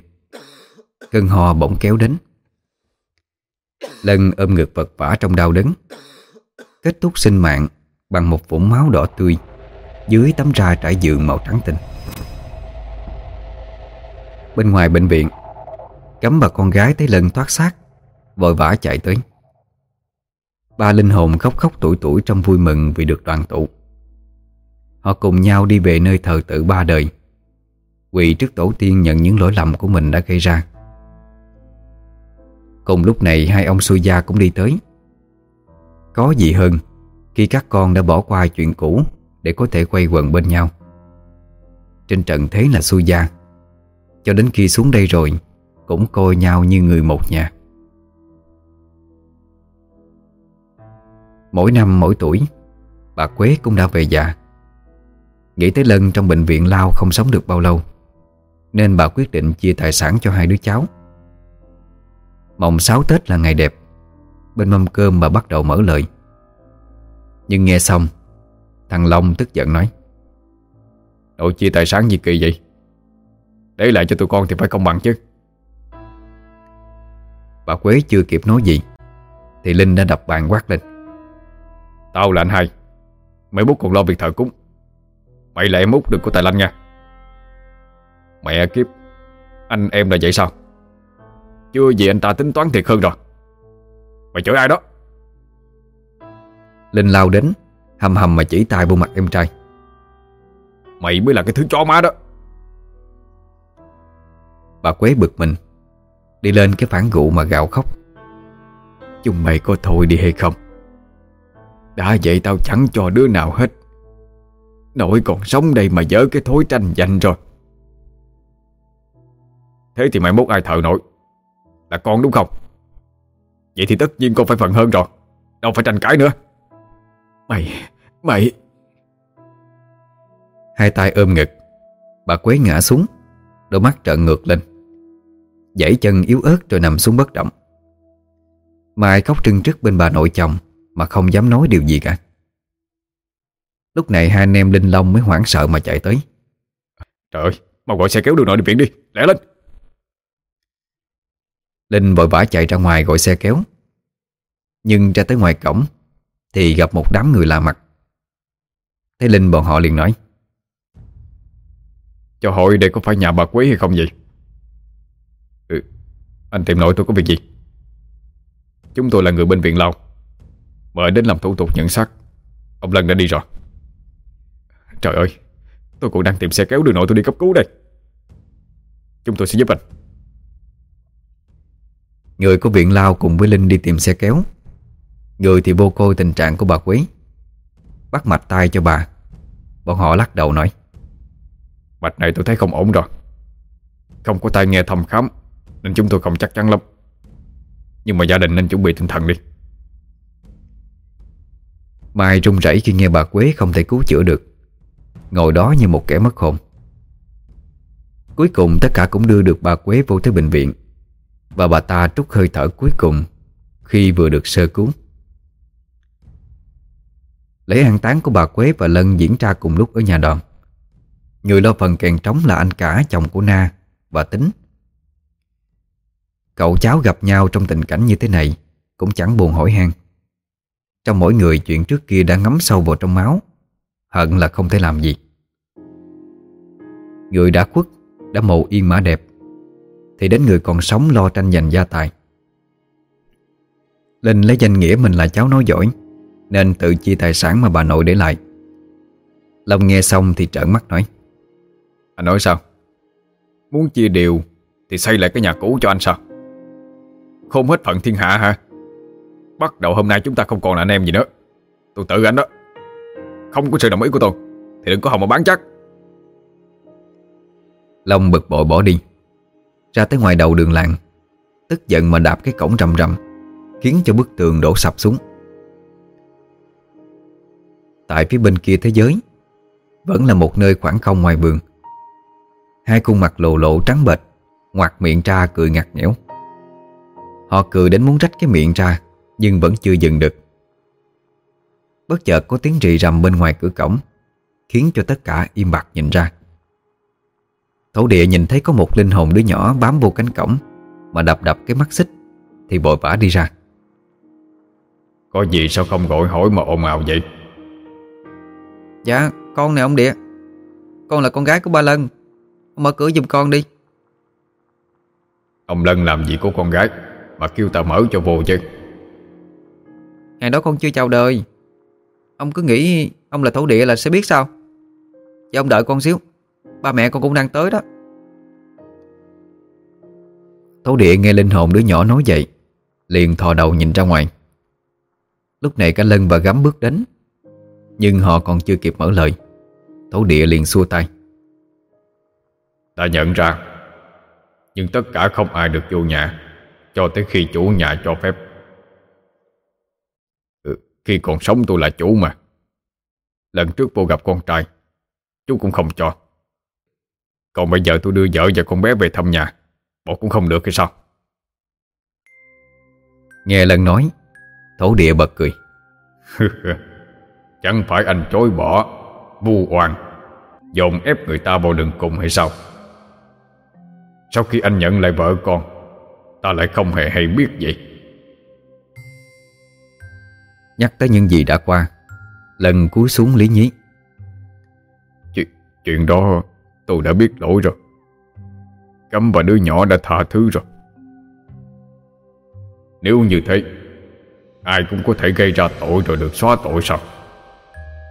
Cơn ho bỗng kéo đến. Lân ôm ngực vật vả trong đau đớn Kết thúc sinh mạng Bằng một vũng máu đỏ tươi Dưới tấm ra trải giường màu trắng tinh. Bên ngoài bệnh viện, Cấm bà con gái thấy lần thoát xác, Vội vã chạy tới. Ba linh hồn khóc khóc tuổi tuổi trong vui mừng vì được đoàn tụ. Họ cùng nhau đi về nơi thờ tự ba đời, Quỳ trước tổ tiên nhận những lỗi lầm của mình đã gây ra. Cùng lúc này, hai ông xui gia cũng đi tới. Có gì hơn Khi các con đã bỏ qua chuyện cũ Để có thể quay quần bên nhau? Trên trận thế là xui gia Cho đến khi xuống đây rồi, Cũng coi nhau như người một nhà. Mỗi năm mỗi tuổi, Bà Quế cũng đã về già. Nghĩ tới lần trong bệnh viện lao không sống được bao lâu, Nên bà quyết định chia tài sản cho hai đứa cháu. Mộng sáu Tết là ngày đẹp. Bên mâm cơm mà bắt đầu mở lời. Nhưng nghe xong, Thằng Long tức giận nói Nội chia tài sản gì kỳ vậy? Để lại cho tụi con thì phải công bằng chứ. Bà Quế chưa kịp nói gì, Thì Linh đã đập bàn quát lên, Tao là anh hai, mấy bút còn lo việc thờ cúng. Mày là em út đừng có tài lanh nha. Mẹ kiếp, Anh em là vậy sao? Chưa gì anh ta tính toán thiệt hơn rồi. Mày chửi ai đó? Linh lao đến Hầm hầm mà chỉ tay vô mặt em trai. Mày mới là cái thứ chó má đó. Bà Quế bực mình Đi lên cái phản gụ mà gào khóc. Chúng mày có thôi đi hay không? Đã vậy tao chẳng cho đứa nào hết. Nội còn sống đây mà dỡ cái thối tranh giành rồi. Thế thì mày mốt ai thờ nội? Là con đúng không Vậy thì tất nhiên con phải phần hơn rồi. Đâu phải tranh cãi nữa. Mày, mày. Hai tay ôm ngực. Bà Quế ngã xuống. Đôi mắt trợn ngược lên. Dãy chân yếu ớt rồi nằm xuống bất động. Mai khóc trưng trước bên bà nội chồng Mà không dám nói điều gì cả. Lúc này hai anh em Linh Long mới hoảng sợ mà chạy tới. Trời ơi, mau gọi xe kéo đường nội đi viện đi. Lẹ lên Linh vội vã chạy ra ngoài gọi xe kéo. Nhưng ra tới ngoài cổng Thì gặp một đám người lạ mặt. Thấy Linh bọn họ liền nói, Cho hỏi đây có phải nhà bà quý hay không vậy? Ừ Anh tìm nội tôi có việc gì? Chúng tôi là người bên viện Lao Mời đến làm thủ tục nhận xác. Ông Lân đã đi rồi. Trời ơi, Tôi cũng đang tìm xe kéo đưa nội tôi đi cấp cứu đây. Chúng tôi sẽ giúp anh. Người của viện lao cùng với Linh đi tìm xe kéo. Người thì vô coi tình trạng của bà Quế. Bắt mạch tay cho bà. Bọn họ lắc đầu nói. Mạch này tôi thấy không ổn rồi. Không có tai nghe thăm khám Nên chúng tôi không chắc chắn lắm. Nhưng mà gia đình nên chuẩn bị tinh thần đi. Mai run rẩy khi nghe bà Quế không thể cứu chữa được. Ngồi đó như một kẻ mất hồn. Cuối cùng tất cả cũng đưa được bà Quế vô tới bệnh viện và bà ta trút hơi thở cuối cùng Khi vừa được sơ cứu. Lễ an táng của bà Quế và Lân diễn ra cùng lúc ở nhà đoàn. Người lo phần kèn trống là anh cả, chồng của Na và Tính. Cậu cháu gặp nhau trong tình cảnh như thế này Cũng chẳng buồn hỏi han Trong mỗi người chuyện trước kia đã ngấm sâu vào trong máu, Hận là không thể làm gì. Người đã khuất, Đã mộ yên mã đẹp. Thì đến người còn sống lo tranh giành gia tài. Linh lấy danh nghĩa mình là cháu nói giỏi, Nên tự chia tài sản mà bà nội để lại. Long nghe xong thì trợn mắt nói, Anh nói sao? Muốn chia đều Thì xây lại cái nhà cũ cho anh sao? Không hết phận thiên hạ hả? Bắt đầu hôm nay chúng ta không còn là anh em gì nữa. Tôi tự anh đó. Không có sự đồng ý của tôi Thì đừng có hòng mà bán chắc. Long bực bội bỏ đi. Ra tới ngoài đầu đường làng. Tức giận mà đạp cái cổng rầm rầm, Khiến cho bức tường đổ sập xuống. Tại phía bên kia thế giới, Vẫn là một nơi khoảng không ngoài vườn. Hai khuôn mặt lộ lộ trắng bệch Ngoạt miệng ra cười ngặt nghẽo. Họ cười đến muốn rách cái miệng ra, Nhưng vẫn chưa dừng được. Bất chợt có tiếng rì rầm bên ngoài cửa cổng, Khiến cho tất cả im bặt nhìn ra. Thổ địa nhìn thấy có một linh hồn đứa nhỏ bám vô cánh cổng Mà đập đập cái mắt xích Thì vội vã đi ra. Có gì sao không gọi hỏi mà ồn ào vậy? Dạ con nè ông địa. Con là con gái của ba Lân. Ông mở cửa giùm con đi. Ông Lân làm gì của con gái Mà kêu ta mở cho vô chứ? Ngày đó con chưa chào đời. Ông cứ nghĩ ông là thổ địa là sẽ biết sao? Vậy ông đợi con xíu Ba mẹ con cũng đang tới đó. Thổ địa nghe linh hồn đứa nhỏ nói vậy Liền thò đầu nhìn ra ngoài. Lúc này cả Lân và Gắm bước đến Nhưng họ còn chưa kịp mở lời. Thổ địa liền xua tay. Ta nhận ra Nhưng tất cả không ai được vô nhà Cho tới khi chủ nhà cho phép. Ừ, Khi còn sống tôi là chủ mà. Lần trước vô gặp con trai Chú cũng không cho. Còn bây giờ tôi đưa vợ và con bé về thăm nhà. Bộ cũng không được hay sao? Nghe lần nói Thổ địa bật cười. Chẳng phải anh chối bỏ Vu oan Dồn ép người ta vào đường cùng hay sao? Sau khi anh nhận lại vợ con Ta lại không hề hay biết vậy. Nhắc tới những gì đã qua Lần cúi xuống lý nhí. Chuyện, chuyện đó tôi đã biết lỗi rồi. Cấm và đứa nhỏ đã tha thứ rồi. Nếu như thế Ai cũng có thể gây ra tội rồi được xóa tội sao?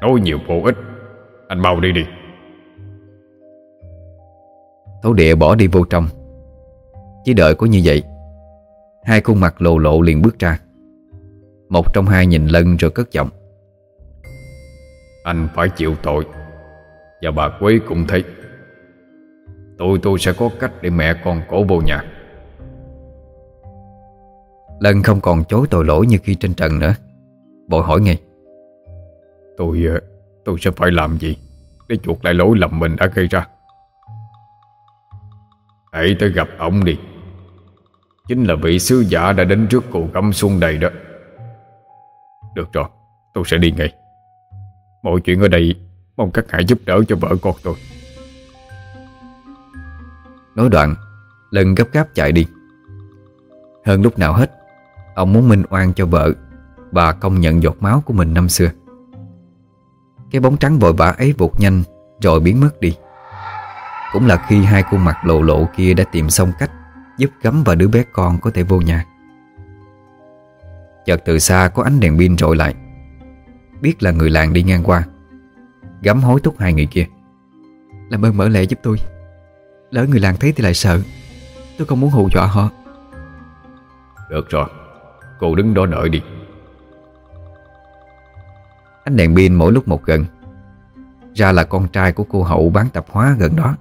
Nói nhiều vô ích. Anh mau đi đi. Thấu địa bỏ đi vô trong. Chỉ đợi có như vậy Hai khuôn mặt lộ lộ liền bước ra. Một trong hai nhìn lân rồi cất giọng. Anh phải chịu tội Và bà Quế cũng thấy Tôi tôi sẽ có cách để mẹ con cổ vô nhà. Lân không còn chối tội lỗi như khi trên trần nữa. Bội hỏi ngay. Tôi ờ, tôi sẽ phải làm gì Để chuộc lại lỗi lầm mình đã gây ra? Hãy tới gặp ông đi. Chính là vị sứ giả đã đến trước cụ cấm xuân đầy đó. Được rồi Tôi sẽ đi ngay. Mọi chuyện ở đây Mong các ngài giúp đỡ cho vợ con tôi Nói đoạn, Lân gấp gáp chạy đi. Hơn lúc nào hết, Ông muốn minh oan cho vợ Và công nhận giọt máu của mình năm xưa. Cái bóng trắng vội vã ấy vụt nhanh, Rồi biến mất đi. Cũng là khi hai khuôn mặt lộ lộ kia đã tìm xong cách Giúp gấm và đứa bé con có thể vô nhà. Chợt từ xa có ánh đèn pin rọi lại. Biết là người làng đi ngang qua. Gắm hối thúc hai người kia. Làm ơn mở lệ giúp tôi. Lỡ người làng thấy thì lại sợ. Tôi không muốn hù dọa họ. Được rồi Cô đứng đó đợi đi. Ánh đèn pin mỗi lúc một gần. Ra là con trai của cô hậu bán tạp hóa gần đó.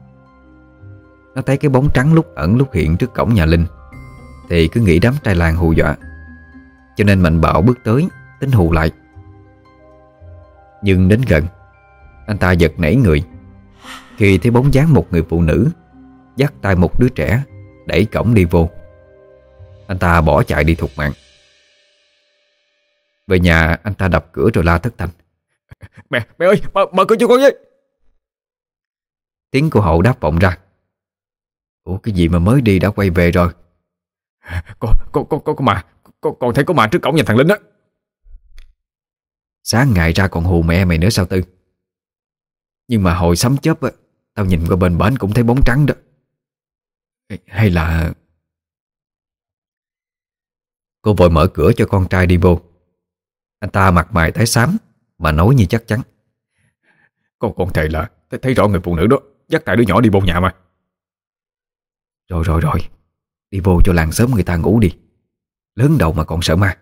Nó thấy cái bóng trắng lúc ẩn lúc hiện trước cổng nhà Linh Thì cứ nghĩ đám trai làng hù dọa. Cho nên mạnh bạo bước tới Tính hù lại. Nhưng đến gần Anh ta giật nảy người. Khi thấy bóng dáng một người phụ nữ Dắt tay một đứa trẻ Đẩy cổng đi vô. Anh ta bỏ chạy đi thục mạng. Về nhà anh ta đập cửa rồi la thất thành Mẹ, mẹ ơi, mở, mở cửa cho con với Tiếng của hậu đáp vọng ra. Ủa cái gì mà mới đi đã quay về rồi? Con, con, con, con, con mà Con, con thấy có mà trước cổng nhà thằng Linh á. Sáng ngày ra còn hù mẹ mày nữa sao Tư? Nhưng mà hồi sấm chớp á Tao nhìn qua bên bến cũng thấy bóng trắng đó Hay là Cô vội mở cửa cho con trai đi vô. Anh ta mặt mày tái xám Mà nói như chắc chắn. Con con thầy là thấy, thấy rõ người phụ nữ đó Dắt tại đứa nhỏ đi vô nhà mà. Rồi rồi rồi. Đi vô cho làng sớm người ta ngủ đi. Lớn đầu mà còn sợ ma.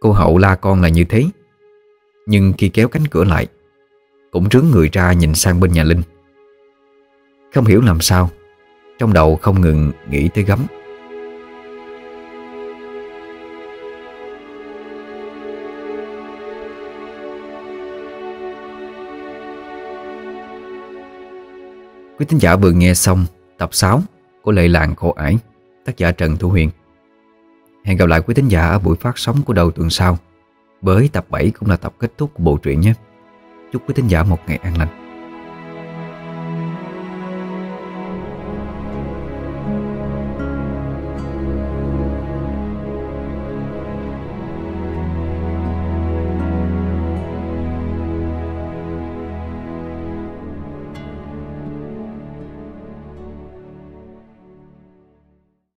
Cô hậu la con là như thế Nhưng khi kéo cánh cửa lại Cũng trướng người ra nhìn sang bên nhà Linh không hiểu làm sao Trong đầu không ngừng nghĩ tới gấm Quý thính giả vừa nghe xong tập 6 của Lệ Làng Khổ Ải, tác giả Trần Thu Huyền. Hẹn gặp lại quý thính giả ở buổi phát sóng của đầu tuần sau với tập 7 cũng là tập kết thúc của bộ truyện nhé. Chúc quý thính giả một ngày an lành.